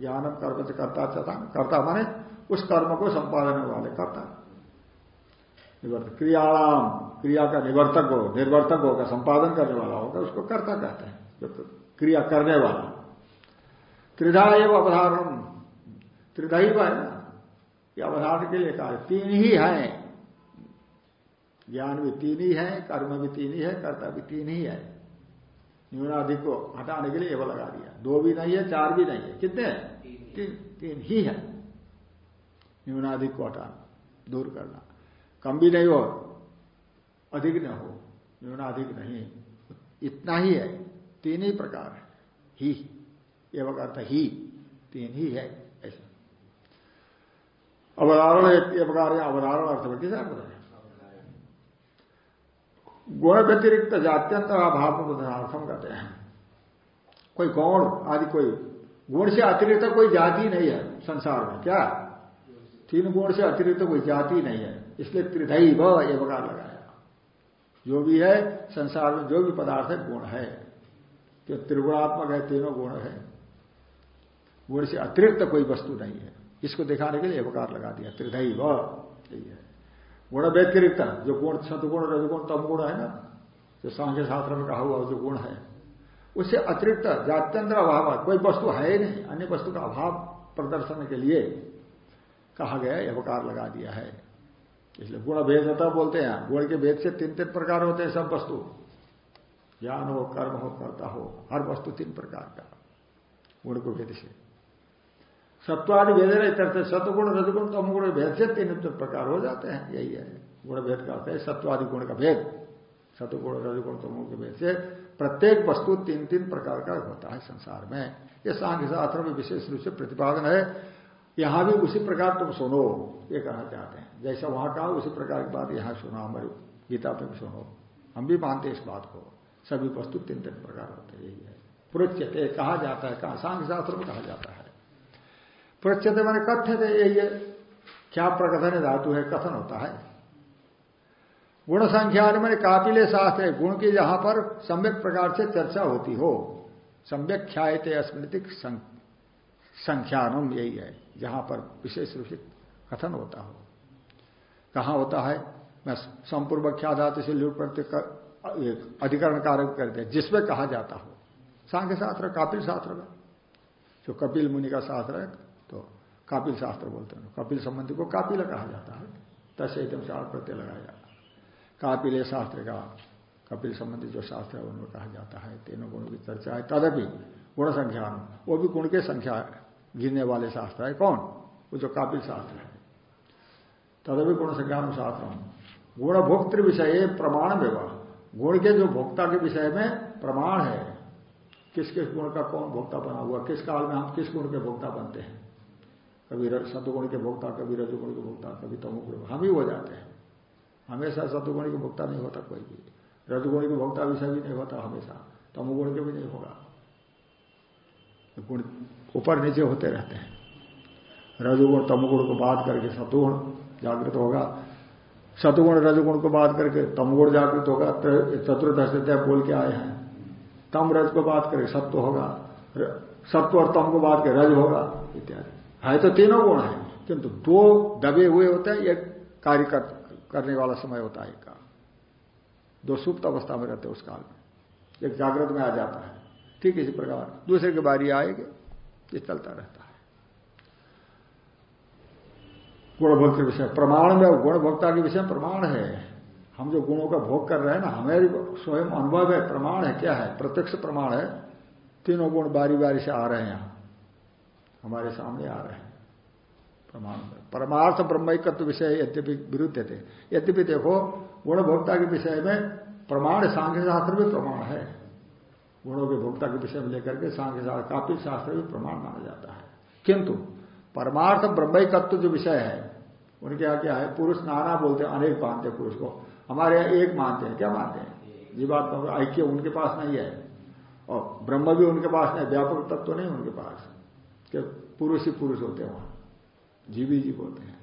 ज्ञानम कर्म से कर्ता चता कर्ता माने उस कर्म को संपादन वाले करता। निवर्तक क्रियाणाम क्रिया का निवर्तक हो निर्वर्तक होगा संपादन करने वाला होगा उसको कर्ता कहते हैं जो क्रिया करने वाला। त्रिधा एवं अवधारण त्रिधा ही है ना? ये अवधारण के लिए कहा तीन ही है। ज्ञान भी तीन ही है कर्म भी तीन ही है कर्ता भी तीन ही है। न्यूनाधिक को हटाने के लिए एवं लगा दिया। दो भी नहीं है चार भी नहीं है। कितने? तीन तीन ही है। न्यूनाधिक को हटाना दूर करना। कम भी नहीं हो, अधिक न हो, न्यूनाधिक नहीं। इतना ही है, तीन ही प्रकार है। ही एवं अर्थ ही तीन ही है, ऐसा। अवधारण एक प्रकार अवधारण अर्थ में किस अर्थ गुण व्यतिरिक्त जात्यंतर अभाव पदार्थम कहते हैं। कोई गौण आदि कोई, गुण से अतिरिक्त कोई जाति नहीं है संसार में, क्या? तीन गुण से अतिरिक्त तो कोई जाति नहीं है, इसलिए त्रिधई ये बकार लगाया जो भी है, संसार में जो भी पदार्थ है, गुण है। जो त्रिगुणात्मक है, तीनों गुण है। गुण से अतिरिक्त तो कोई वस्तु नहीं है। इसको दिखाने के लिए एवकार लगा दिया। त्रिधई व यही है। गुण व्यतिरिक्त, जो गुण सतगुण रजगुण तम गुण है ना, जो सांख्य शास्त्र में कहा हुआ जो गुण है, उससे अतिरिक्त जात्यंतर अभाव, कोई वस्तु है ही नहीं। अन्य वस्तु का अभाव प्रदर्शन के लिए कहा गया एवकार लगा दिया है। इसलिए गुण भेदता बोलते हैं गुण के भेद से तीन तीन प्रकार होते हैं सब वस्तु। ज्ञान हो, कर्म हो, कर्ता हो, हर वस्तु तीन प्रकार का गुण को भेद से। सत्वादि भेद नहीं करते सत्गुण रजगुण तम गुण भेद से तीन तीन प्रकार हो जाते हैं। यही है। गुण भेद का होता है सत्वादि गुण का भेद। सतगुण रजगुण तमो के भेद से प्रत्येक वस्तु तीन तीन प्रकार का होता है संसार में। यह सांख्य शास्त्र में विशेष रूप से प्रतिपादन है। यहाँ भी उसी प्रकार तुम सुनो, ये कहना चाहते हैं। जैसा वहाँ कहा, उसी प्रकार की बात यहाँ सुना हमारी गीता पे सुनो। हम भी मानते इस बात को। सभी वस्तु तीन तीन प्रकार होते यही है। पुरच्यते, कहा जाता है, कहा सांख्य शास्त्र में कहा जाता है। पुरच्यते मैंने कथ्य थे यही है क्या प्रकथन धातु है? कथन होता है। गुण संख्या मैंने कापिले शास्त्र है। गुण की जहाँ पर सम्यक प्रकार से चर्चा होती हो, सम्यक ख्याते स्मृतिक संख्यानम यही है। जहाँ पर विशेष रूप से कथन होता हो। कहा होता है? मैं संपूर्व ख्याधातु से लुट प्रत्यय अधिकरण कारक करते हैं जिसमें कहा जाता हो। सांख्य शास्त्र, कापिल शास्त्र में। जो कपिल मुनि का शास्त्र है तो कापिल शास्त्र बोलते हैं। कपिल संबंधी को कापिल कहा जाता है। तस् एकदम चार प्रत्यय लगाया जाता है। कापिल शास्त्र का, कपिल संबंधी जो शास्त्र है, उनमें कहा जाता है। तीनों गुणों की चर्चा है। तदपि गुण संख्या। वो भी गुण के संख्या गिनने वाले शास्त्र है। कौन? वो जो कापिल शास्त्र है। तदभी गुण संज्ञान शास्त्र गुण भोक्तृ विषय प्रमाण व्यवहार। गुण के जो भोक्ता के विषय में प्रमाण है, किस किस गुण का कौन भोक्ता बना हुआ, किस काल में हम किस गुण के भोक्ता बनते हैं? कभी सतुगुण के भोक्ता, कभी रजुगुण के भोक्ता, कभी तमुगुण हम ही हो जाते हैं। हमेशा सतुगुण के भोक्ता नहीं होता कोई भी। रजगुण के भोक्ता विषय भी नहीं होता हमेशा। तमुगुण के भी नहीं होगा। गुण ऊपर नीचे होते रहते हैं। रजुगुण तमुगुण को बात करके सतुगुण जागृत होगा। सतुगुण रजगुण को बात करके तमगुण जागृत होगा। चतुर्दश बोल के आए हैं। तम रज को बात करके सत्व होगा। सत्व और तम को बात करके रज होगा इत्यादि। है तो तीनों गुण है किंतु दो दबे हुए होते हैं एक कार्य कर, करने वाला समय होता है एक का दो सुप्त अवस्था में रहते उस काल में। एक जागृत में आ जाता है। ठीक इसी प्रकार। दूसरे की बारी आएगी, ये चलता रहता है। गुणभोग के विषय, प्रमाण में गुणभोक्ता के विषय प्रमाण है। हम जो गुणों का भोग कर रहे हैं ना, हमें स्वयं अनुभव है, प्रमाण है, क्या है? प्रत्यक्ष प्रमाण है। तीनों गुण बारी बारी से आ रहे हैं हमारे सामने आ रहे हैं। प्रमाण में। परमार्थ ब्रह्मिकत्व विषय यद्यपि विरुद्ध थे। यद्यपि देखो, गुणभोक्ता के विषय में प्रमाण सांख्य शास्त्र भी प्रमाण है। गुणों के भोक्ता के विषय में लेकर के सांख्य शास्त्र काफ़ी शास्त्र भी प्रमाण माना जाता है। किंतु परमार्थ ब्रह्मिकत्व जो विषय है, उनके यहाँ क्या है पुरुष नाना बोलते हैं, अनेक मानते हैं पुरुष को। हमारे यहाँ एक मानते हैं, क्या मानते हैं? जीवात्मा ऐक्य उनके पास नहीं है। और ब्रह्म भी उनके पास नहीं, व्यापक तत्व तो नहीं उनके पास, कि पुरुष ही पुरुष होते हैं वहाँ। जीवी जी बोलते हैं।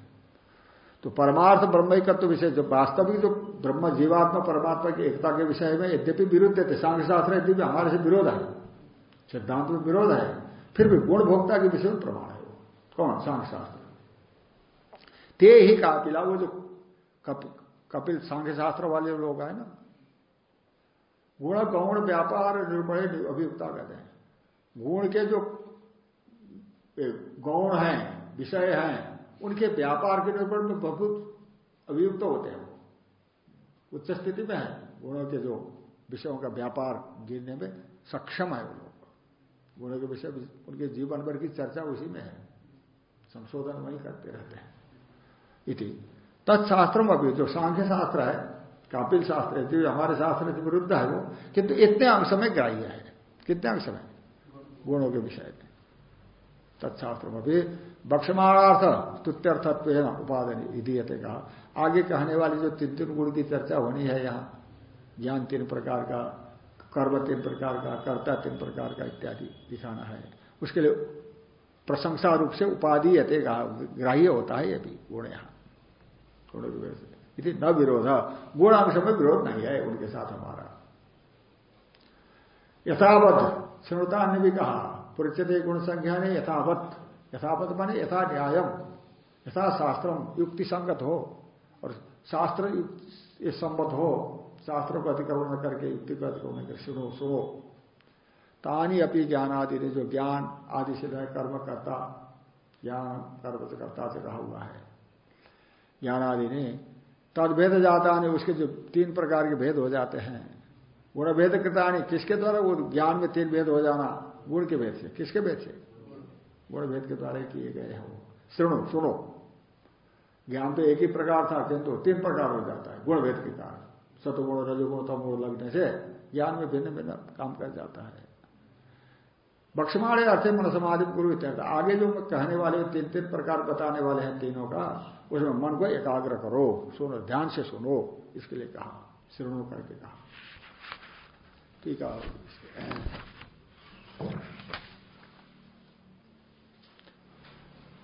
तो परमार्थ ब्रह्म ब्रह्मिकत्व विषय जो वास्तविक जो ब्रह्म जीवात्मा परमात्मा की एकता के विषय में यद्यपि विरुद्ध थे सांख्य शास्त्र यद्यपि हमारे से विरोध है सिद्धांत में विरोध है फिर भी गुण भोक्ता के विषय में प्रमाण है वो। कौन? सांख्य शास्त्र। ते ही कापिला वो जो कप, कपिल सांख्य शास्त्र वाले लोग हैं ना गुण गौण व्यापार निरूपण अभियुक्ता कहते हैं। गुण के जो गौण हैं विषय हैं उनके व्यापार के निर्भर में बहुत अभियुक्त होते हैं वो। उच्च स्थिति में है, गुणों के जो विषयों का व्यापार गिरने में सक्षम है लोग। गुणों के विषय उनके जीवन भर की चर्चा उसी में है। संशोधन वही करते रहते हैं। इति। तत्शास्त्र अभी, जो सांख्य शास्त्र है, कापिल शास्त्र है, जो हमारे शास्त्र के विरुद्ध है वो, किंतु इतने अंश में ग्राह्य है। कितने अंश में? गुणों के विषय में। तत्शास्त्र अभी बक्षमाणार्थ स्तुत्यर्थत्व उपादन इधीयते कहा। आगे कहने वाली जो तीन तीन गुण की चर्चा होनी है यहाँ, ज्ञान तीन प्रकार का, कर्म तीन प्रकार का, कर्ता तीन प्रकार का इत्यादि दिखाना है। उसके लिए प्रशंसा रूप से उपाधि यते ग्राह्य होता है ये भी गुण यहाँ। गुण न विरोध। गुण अंश में विरोध नहीं है उनके साथ हमारा। यथावत श्रृणता ने भी कहा पुरचते गुण संख्या ने यथावत। यथावत माने यथा न्यायम, यथा शास्त्रम, युक्ति संगत हो, और शास्त्र संबत हो, शास्त्र को अतिक्रमण करके युक्ति को अतिक्रमण करके सुनो सुनो तानी अपनी ज्ञान आदि ने जो ज्ञान आदि से कर्म करता, ज्ञान कर्म करता से कहा हुआ है। ज्ञान आदि ने तद भेद जाता नहीं उसके जो तीन प्रकार के भेद हो जाते हैं। गुण भेद कृतानी, किसके द्वारा वो ज्ञान में तीन भेद हो जाना? गुण के भेद से। किसके भेद से? गुण भेद के द्वारा किए गए हैं वो। सुनो सुनो। ज्ञान तो एक ही प्रकार था किंतु तीन प्रकार हो जाता है गुण भेद के कारण। सतगुण, रजगुण, तमगुण लगने से ज्ञान में भिन्न भिन्न काम कर जाता है। बक्षमाणे अर्थ मन समाधि गुरु इत्यादि आगे जो कहने वाले तीन तीन प्रकार बताने वाले हैं तीनों का, उसमें मन को एकाग्र करो। सुनो, ध्यान से सुनो, इसके लिए कहा श्रणु करके कहा। ठीक है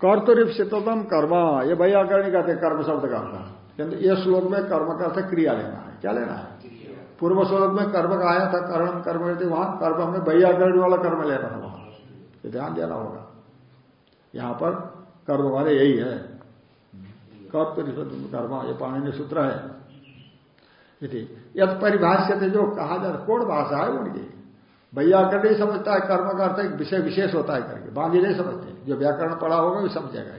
कर्तरिप शीतलतम कर्म, ये वैयाकरणी कहते कर्म शब्द का अर्थ। किंतु ये श्लोक में कर्म का अर्थ क्रिया लेना है। क्या लेना है? पूर्व श्लोक में कर्म का आया था, कर्म कर्म वहाँ, कर्म हमने वैयाकरण वाला कर्म लेना था वहाँ। ये ध्यान देना होगा। यहाँ पर कर्म वाले यही है। कर्तरिप कर्म, ये पाणिनि सूत्र है। यदि यद परिभाष्य जो कहा जाता कौन भाषा है उनकी? वैयाकरण नहीं समझता है, कर्म का अर्थ विषय विशेष होता है करके। बाकी नहीं समझते। जो व्याकरण पढ़ा होगा भी समझेगा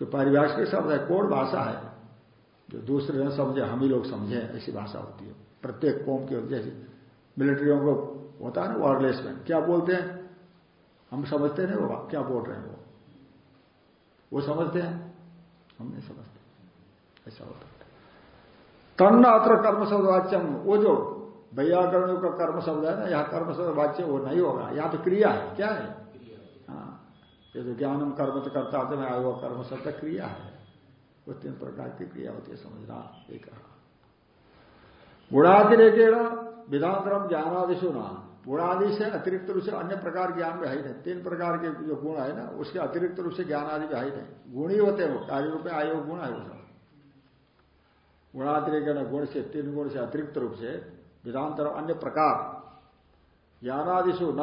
जो पारिभाषिक शब्द है कौन भाषा है, जो दूसरे न समझे, हम ही लोग समझे, ऐसी भाषा होती है। प्रत्येक कौम की जैसे मिलिट्रियों को होता है ना वायरलेस में। क्या बोलते हैं? हम समझते नहीं, वो क्या बोल रहे हैं वो? वो समझते हैं? हम नहीं समझते। ऐसा होता है। तन्न अत्र कर्म शब्दवाच्यम वो जो वैयाकरणों का कर्म शब्द है ना, यहाँ कर्म शब्द वाच्य वो नहीं होगा। यहाँ तो क्रिया है, क्या है? हाँ ये जो ज्ञानम कर्म तो करता तो मैं आयो कर्म शब्द क्रिया है। वो तीन प्रकार की क्रिया होती है, समझना एक कहा। गुणातिरेकेण विधांतरम ज्ञानादिशु ना। गुणादि से अतिरिक्त रूप से अन्य प्रकार ज्ञान में है नहीं। तीन प्रकार के जो गुण है ना, उसके अतिरिक्त रूप से ज्ञान आदि में है नहीं। गुण ही होते वो, कार्य रूप में वो गुण है वो सब। गुण से, तीन गुण से अतिरिक्त रूप से विधांतर अन्य प्रकार ज्ञानादिशु न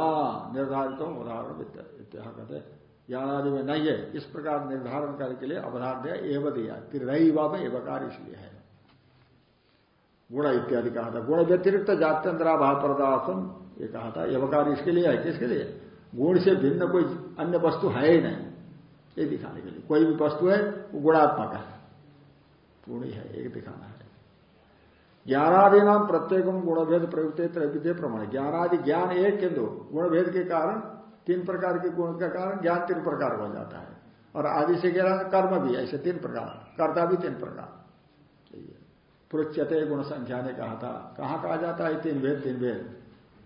निर्धारित उदाहरण इत्या कहते ज्ञानादि में नहीं है। इस प्रकार निर्धारण करने के लिए अवधारण एवं दिया। रही में एवकार इसलिए है। गुण इत्यादि कहा था। गुण व्यतिरिक्त जात्यंतराभाव पदार्थम ये कहा था। एवकार इसके लिए है। किसके लिए? गुण से भिन्न कोई अन्य वस्तु है ही नहीं। ये दिखाने के लिए। कोई भी वस्तु है, वो गुणात्मक है। ही है। एक दिखाना है। ज्ञानादि नाम प्रत्येक गुणभेद प्रयुक्त त्रैविध्य प्रमाण ज्ञानादि ज्ञान एक किंतु गुणभेद के कारण तीन प्रकार के गुण के कारण ज्ञान तीन प्रकार हो जाता है। और आदि से ज्ञान कर्म भी, ऐसे तीन प्रकार, कर्ता भी तीन प्रकार। पुरुषते गुण संख्या ने कहा था। कहाँ कहा जाता है? तीन भेद तीन भेद।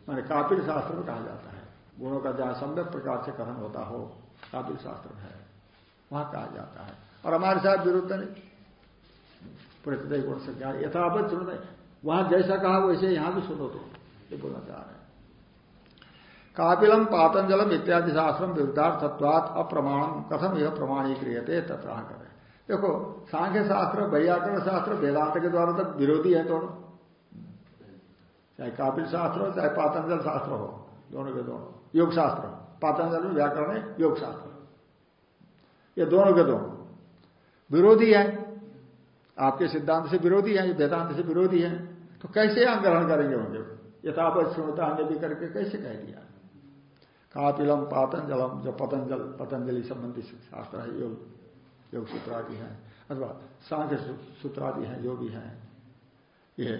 मैंने कापिल शास्त्र में कहा जाता है। गुणों का जहाँ सम्यक प्रकार से कथन होता हो, कापिल शास्त्र में है। वहाँ कहा जाता है। और हमारे साथ विरुद्ध नहीं प्रकृति गुण संज्ञा यथावत सुनो वहाँ जैसा कहा, वैसे यहाँ भी सुनो तो ये बोलना चाह रहे हैं। कापिलम, पातंजलम इत्यादि शास्त्रम विरुद्धार्थत्वात अप्रमाणम कथम यह प्रमाणीक्रियते, तथा करें। देखो, सांख्य शास्त्र, वैयाकरण शास्त्र, वेदांत के द्वारा तो विरोधी है दोनों। चाहे कापिल शास्त्र हो, चाहे पातंजल शास्त्र हो, दोनों के दोनों। योग शास्त्र, पातंजल व्याकरण है, योग शास्त्र। ये दोनों के दोनों। विरोधी है। आपके सिद्धांत से विरोधी है, वेदांत से विरोधी है तो कैसे आप ग्रहण करेंगे यथापत श्रोता अन्य भी करके कैसे कह दिया? कापिलम पातंजलम जो पतंजल, पतंजलि संबंधी शास्त्र है, योग योग सूत्रादि है, अथवा सांख्य सूत्रादि है जो भी हैं। ये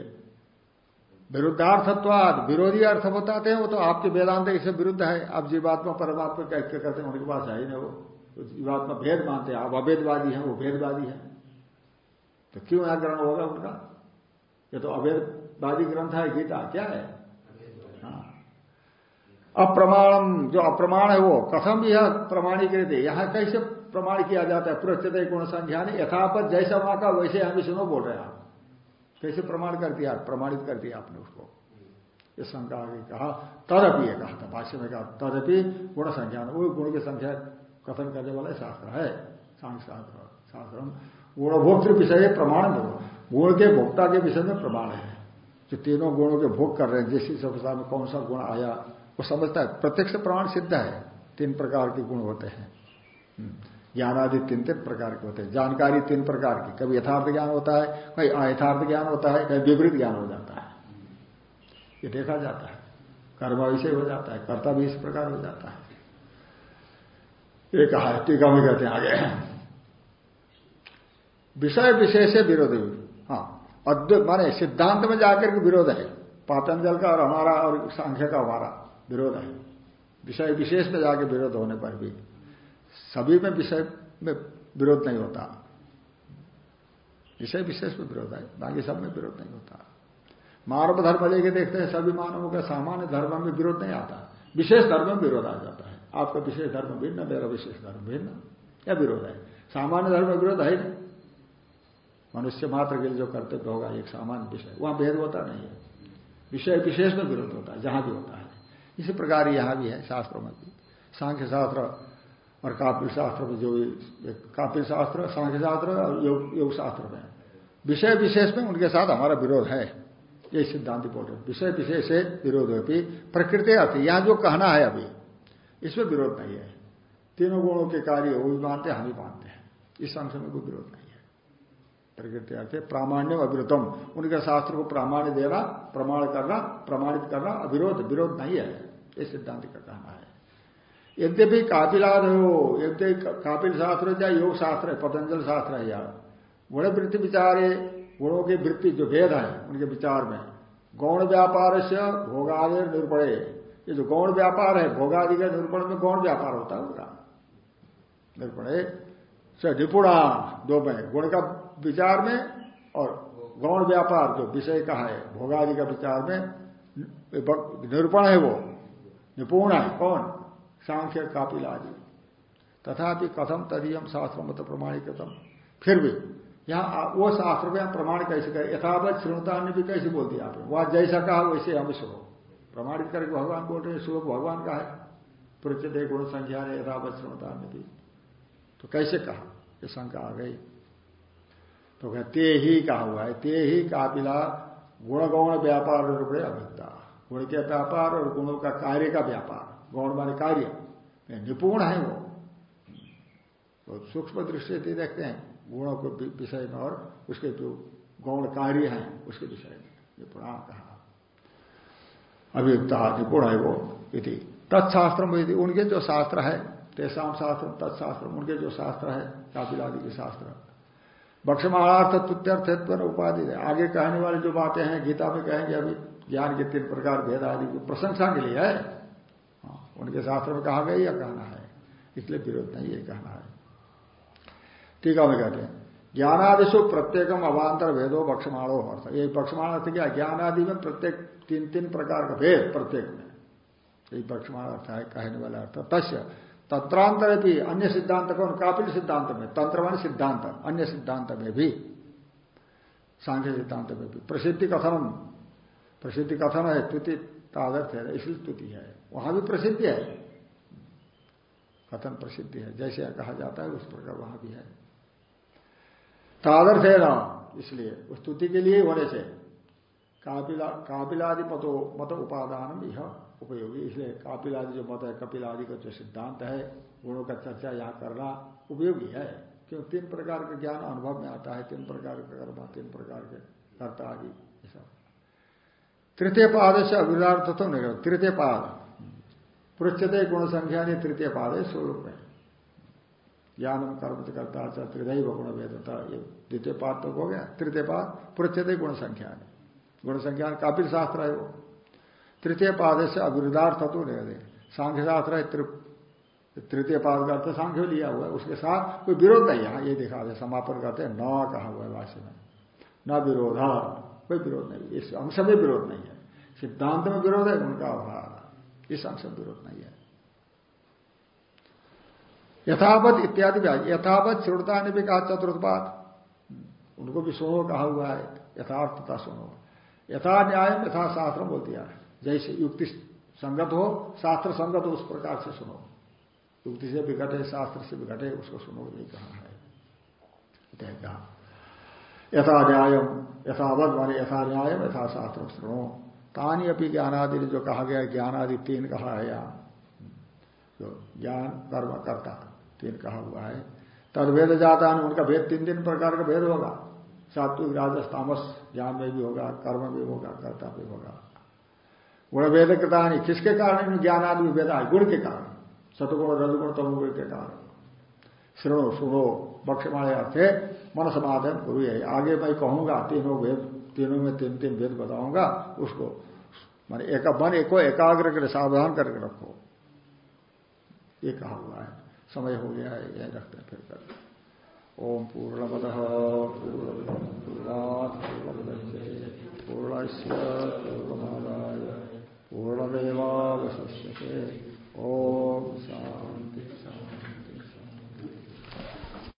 विरुद्धार्थत्वाद, विरोधी अर्थ बताते हैं, वो तो आपके वेदांत इससे विरुद्ध है। आप जीवात्मा, परमात्मा क्या करते हैं, उनके पास है ही नहीं वो जीवात्मा भेद मानते हैं, आप अभेदवादी हैं, वो भेदवादी है। तो क्यों यहाँ ग्रहण होगा उनका? ये तो अभेदवादी ग्रंथ है गीता क्या है? हाँ। अप्रमाणम जो अप्रमाण है वो कथम यह प्रमाणीकृत है यहाँ कैसे प्रमाण किया जाता है? पुरस्कृत गुण संख्या यथापत जैसा वहाँ का वैसे हम सुनो बोल रहे हैं आप। कैसे प्रमाण कर दिया? प्रमाणित कर दिया आपने उसको। ये शंका आगे कहा तदपि ये कहा था भाष्य में कहा तदपि गुण संख्या वो गुण की संख्या कथन करने वाला शास्त्र है शास्त्र शास्त्र। गुणभोक्तृ विषय प्रमाण गुण के भोक्ता के विषय में प्रमाण है। जो तीनों गुणों के भोग कर रहे हैं, जिस सभ्यता में कौन सा गुण आया, वो समझता है। प्रत्यक्ष प्रमाण सिद्ध है। तीन प्रकार के गुण होते हैं। हम्म। ज्ञान आदि तीन तीन प्रकार के होते हैं। जानकारी तीन प्रकार की। कभी यथार्थ ज्ञान होता है कहीं अयथार्थ ज्ञान होता है कहीं विपरीत ज्ञान हो जाता है। ये देखा जाता है। कर्म विषय हो जाता है। कर्ता भी इस प्रकार हो जाता है। ये कहा टीका में कहते हैं आगे। विषय विषय से विरोध। हाँ अद्वैत माने सिद्धांत में जाकर के विरोध है। पातंजल का और हमारा और सांख्य का हमारा विरोध है। विषय विशेष में जाके विरोध होने पर भी सभी में विषय में विरोध नहीं होता। विषय विशेष में विरोध है, बाकी सब में विरोध नहीं होता। मानव धर्म लेके देखते हैं, सभी मानवों का सामान्य धर्म में विरोध नहीं आता। विशेष धर्म में विरोध आ जाता है। आपका विशेष धर्म भिन्न, मेरा विशेष धर्म भिन्न क्या विरोध है। सामान्य धर्म में विरोध है नहीं। मनुष्य मात्र के लिए जो कर्तव्य होगा, एक सामान्य विषय। वहाँ भेद होता नहीं है। विषय विशेष में विरोध होता है, जहाँ भी होता है। इसी प्रकार यहाँ भी है शास्त्रों में भी। सांख्य शास्त्र और कापिल शास्त्र में जो कापिल शास्त्र, सांख्य शास्त्र और योग योग शास्त्र में। विषय विशेष में उनके साथ हमारा विरोध है। ये सिद्धांत बोल रहे विषय विशेष से विरोध होती, प्रकृति अर्थ यहाँ जो कहना है अभी, इसमें विरोध नहीं है। तीनों गुणों के कार्य वो भी मानते हैं, हम भी मानते हैं। इस अंश में कोई विरोध नहीं। प्रकृति अर्थ प्रामाण्य अविरोधम उनके शास्त्र को प्रामाण्य देना, प्रमाण करना, प्रमाणित करना अविरोध, विरोध नहीं है। ये सिद्धांत का कहना है। यद्यपि कापिलाद हो, यद्यपि कापिल शास्त्र या योग शास्त्र है, पतंजल शास्त्र है, या गुण वृत्ति विचार, गुणों की वृत्ति जो भेद है, उनके विचार में, गौण व्यापार से भोगादि निरूपणे। ये जो गौण व्यापार है, भोगादि के निरूपण में गौण व्यापार होता है, उनका। निरूपणे। से निपुणा, दो में, गुण का विचार में और गौण व्यापार जो विषय का है, भोगादि का विचार में निरूपण है वो, निपुण है, कौन? सांख्य कापिल आदि तथापि कथम तदीयम शास्त्र मत प्रमाणिकतम। फिर भी, यहाँ वो शास्त्र में प्रमाण कैसे करें? यथावत श्रीमता ने भी कैसे बोल दिया आपने? वह जैसा कहा, वैसे हम सुनो प्रमाणित करके भगवान बोल रहे श्लोक भगवान का है। प्रचते गुण संख्या ने यथावत श्रीमता ने भी। तो कैसे कहा? ये शंका आ गई। तो ते ही कहा हुआ है। ते ही कापिला गुण गौण व्यापार रुपये अभिज्ञता गुण के व्यापार और गुणों का कार्य का व्यापार। गौण माने कार्य। निपुण है वो। तो सूक्ष्म दृष्टि से देखते हैं, गुणों के विषय में और उसके जो गौण कार्य हैं, उसके विषय में। निपुण कहा। अभियुक्ता निपुण है वो यदि तत्शास्त्र उनके जो शास्त्र है तेसाम शास्त्र, तत्शास्त्र, उनके जो शास्त्र है, कापिलादि के शास्त्र। बक्षमाणार्थ तुत्यर्थ उपाधि है। आगे कहने वाले जो बातें हैं गीता में कहेंगे अभी ज्ञान के तीन प्रकार भेद आदि की प्रशंसा के लिए है। हाँ, उनके शास्त्र में कहा गया यह कहना है। इसलिए विरोध नहीं ये कहना है। टीका में कहते हैं ज्ञानादिशु प्रत्येकम अवान्तर भेदो बक्षमाणो अर्थ ये बक्षमाण अर्थ क्या ज्ञान आदि में प्रत्येक तीन तीन प्रकार का भेद प्रत्येक में। यही बक्षमाण अर्थ है कहने वाला अर्थ। तस्य तंत्रांतर भी अन्य सिद्धांत कौन कापिल सिद्धांत में तंत्र मान सिद्धांत अन्य सिद्धांत में भी सांख्य सिद्धांत में भी। प्रसिद्धि कथन प्रसिद्धि कथन है तुति तादर्थ है इसलिए स्तुति है। वहाँ भी प्रसिद्धि है। कथन प्रसिद्धि है। जैसे कहा जाता है, उस प्रकार वहाँ भी है। तादर्थ है ना इसलिए, उस स्तुति के लिए होने से कापिला कापिलादि मत उपादान यह उपयोगी। इसलिए कापिलादि जो मत है, कपिलादि का जो सिद्धांत है, गुणों का चर्चा यहाँ करना उपयोगी है। क्यों? तीन प्रकार का ज्ञान अनुभव में आता है, तीन प्रकार का कर्म, तीन प्रकार के कर्ता आदि तृतीय पाद से अभिरार्थ तो नहीं तृतीय पाद पृछते गुण संख्या ने तृतीय पाद है स्वरूप में। ज्ञानम कर्म करता त्रिदय गुण वेदता। ये द्वितीय पाद तो हो गया। तृतीय पाद पृछते गुण संख्या गुण संख्या कापिल शास्त्र है वो। तृतीय पाद से अविरुद्धार्थ तो ले दे सांख्य शास्त्र है तृतीय पाद का अर्थ सांख्य लिया हुआ है, उसके साथ कोई विरोध नहीं। यहाँ ये दिखा दे समापन करते हैं, न कहा हुआ है भाष्य में। न विरोध कोई विरोध नहीं। इस अंश में विरोध नहीं है। सिद्धांत में विरोध है, उनका अभाव इस अंश में विरोध नहीं है। यथावत इत्यादि यथावत श्रोता ने भी कहा चतुर्थ बात उनको भी सुनो कहा हुआ है, यथार्थता सुनो यथा न्याय यथा शास्त्र बोल दिया है। जैसे युक्ति संगत हो, शास्त्र संगत हो, उस प्रकार से सुनो। युक्ति से भी घटे शास्त्र से भी घटे उसको सुनो, ये कहा है। कहा। यथा न्यायम यथावत माने यथा न्यायम, यथा शास्त्र सुनो। तानी अपनी ज्ञानादि जो कहा गया, ज्ञानादि तीन कहा है यहाँ। जो ज्ञान, कर्म, करता, तीन कहा हुआ है। तदभेद जाता है उनका भेद तीन तीन प्रकार का भेद होगा। सात्विक, राजस, तामस, ज्ञान में भी होगा, कर्म भी होगा, कर्ता भी होगा। गुण वेद कृता नहीं किसके कारण ज्ञान आदि वेदा गुण के कारण सतगुण, रजगुण, तमुगुण के कारण श्रणो सुनो बक्षमाणे अर्थ मन समाधान गुरु है आगे मैं कहूँगा, तीनों वेद, तीनों में तीन तीन वेद बताऊँगा, उसको, मान एक मन, एक एकाग्र कर सावधान करके रखो। ये कहा हुआ है। समय हो गया है, यही रखते हैं फिर कर ओम पूर्णमद पूर्णस्य पूर्णमादाय। पूर्णमेवावशिष्यते। ॐ सा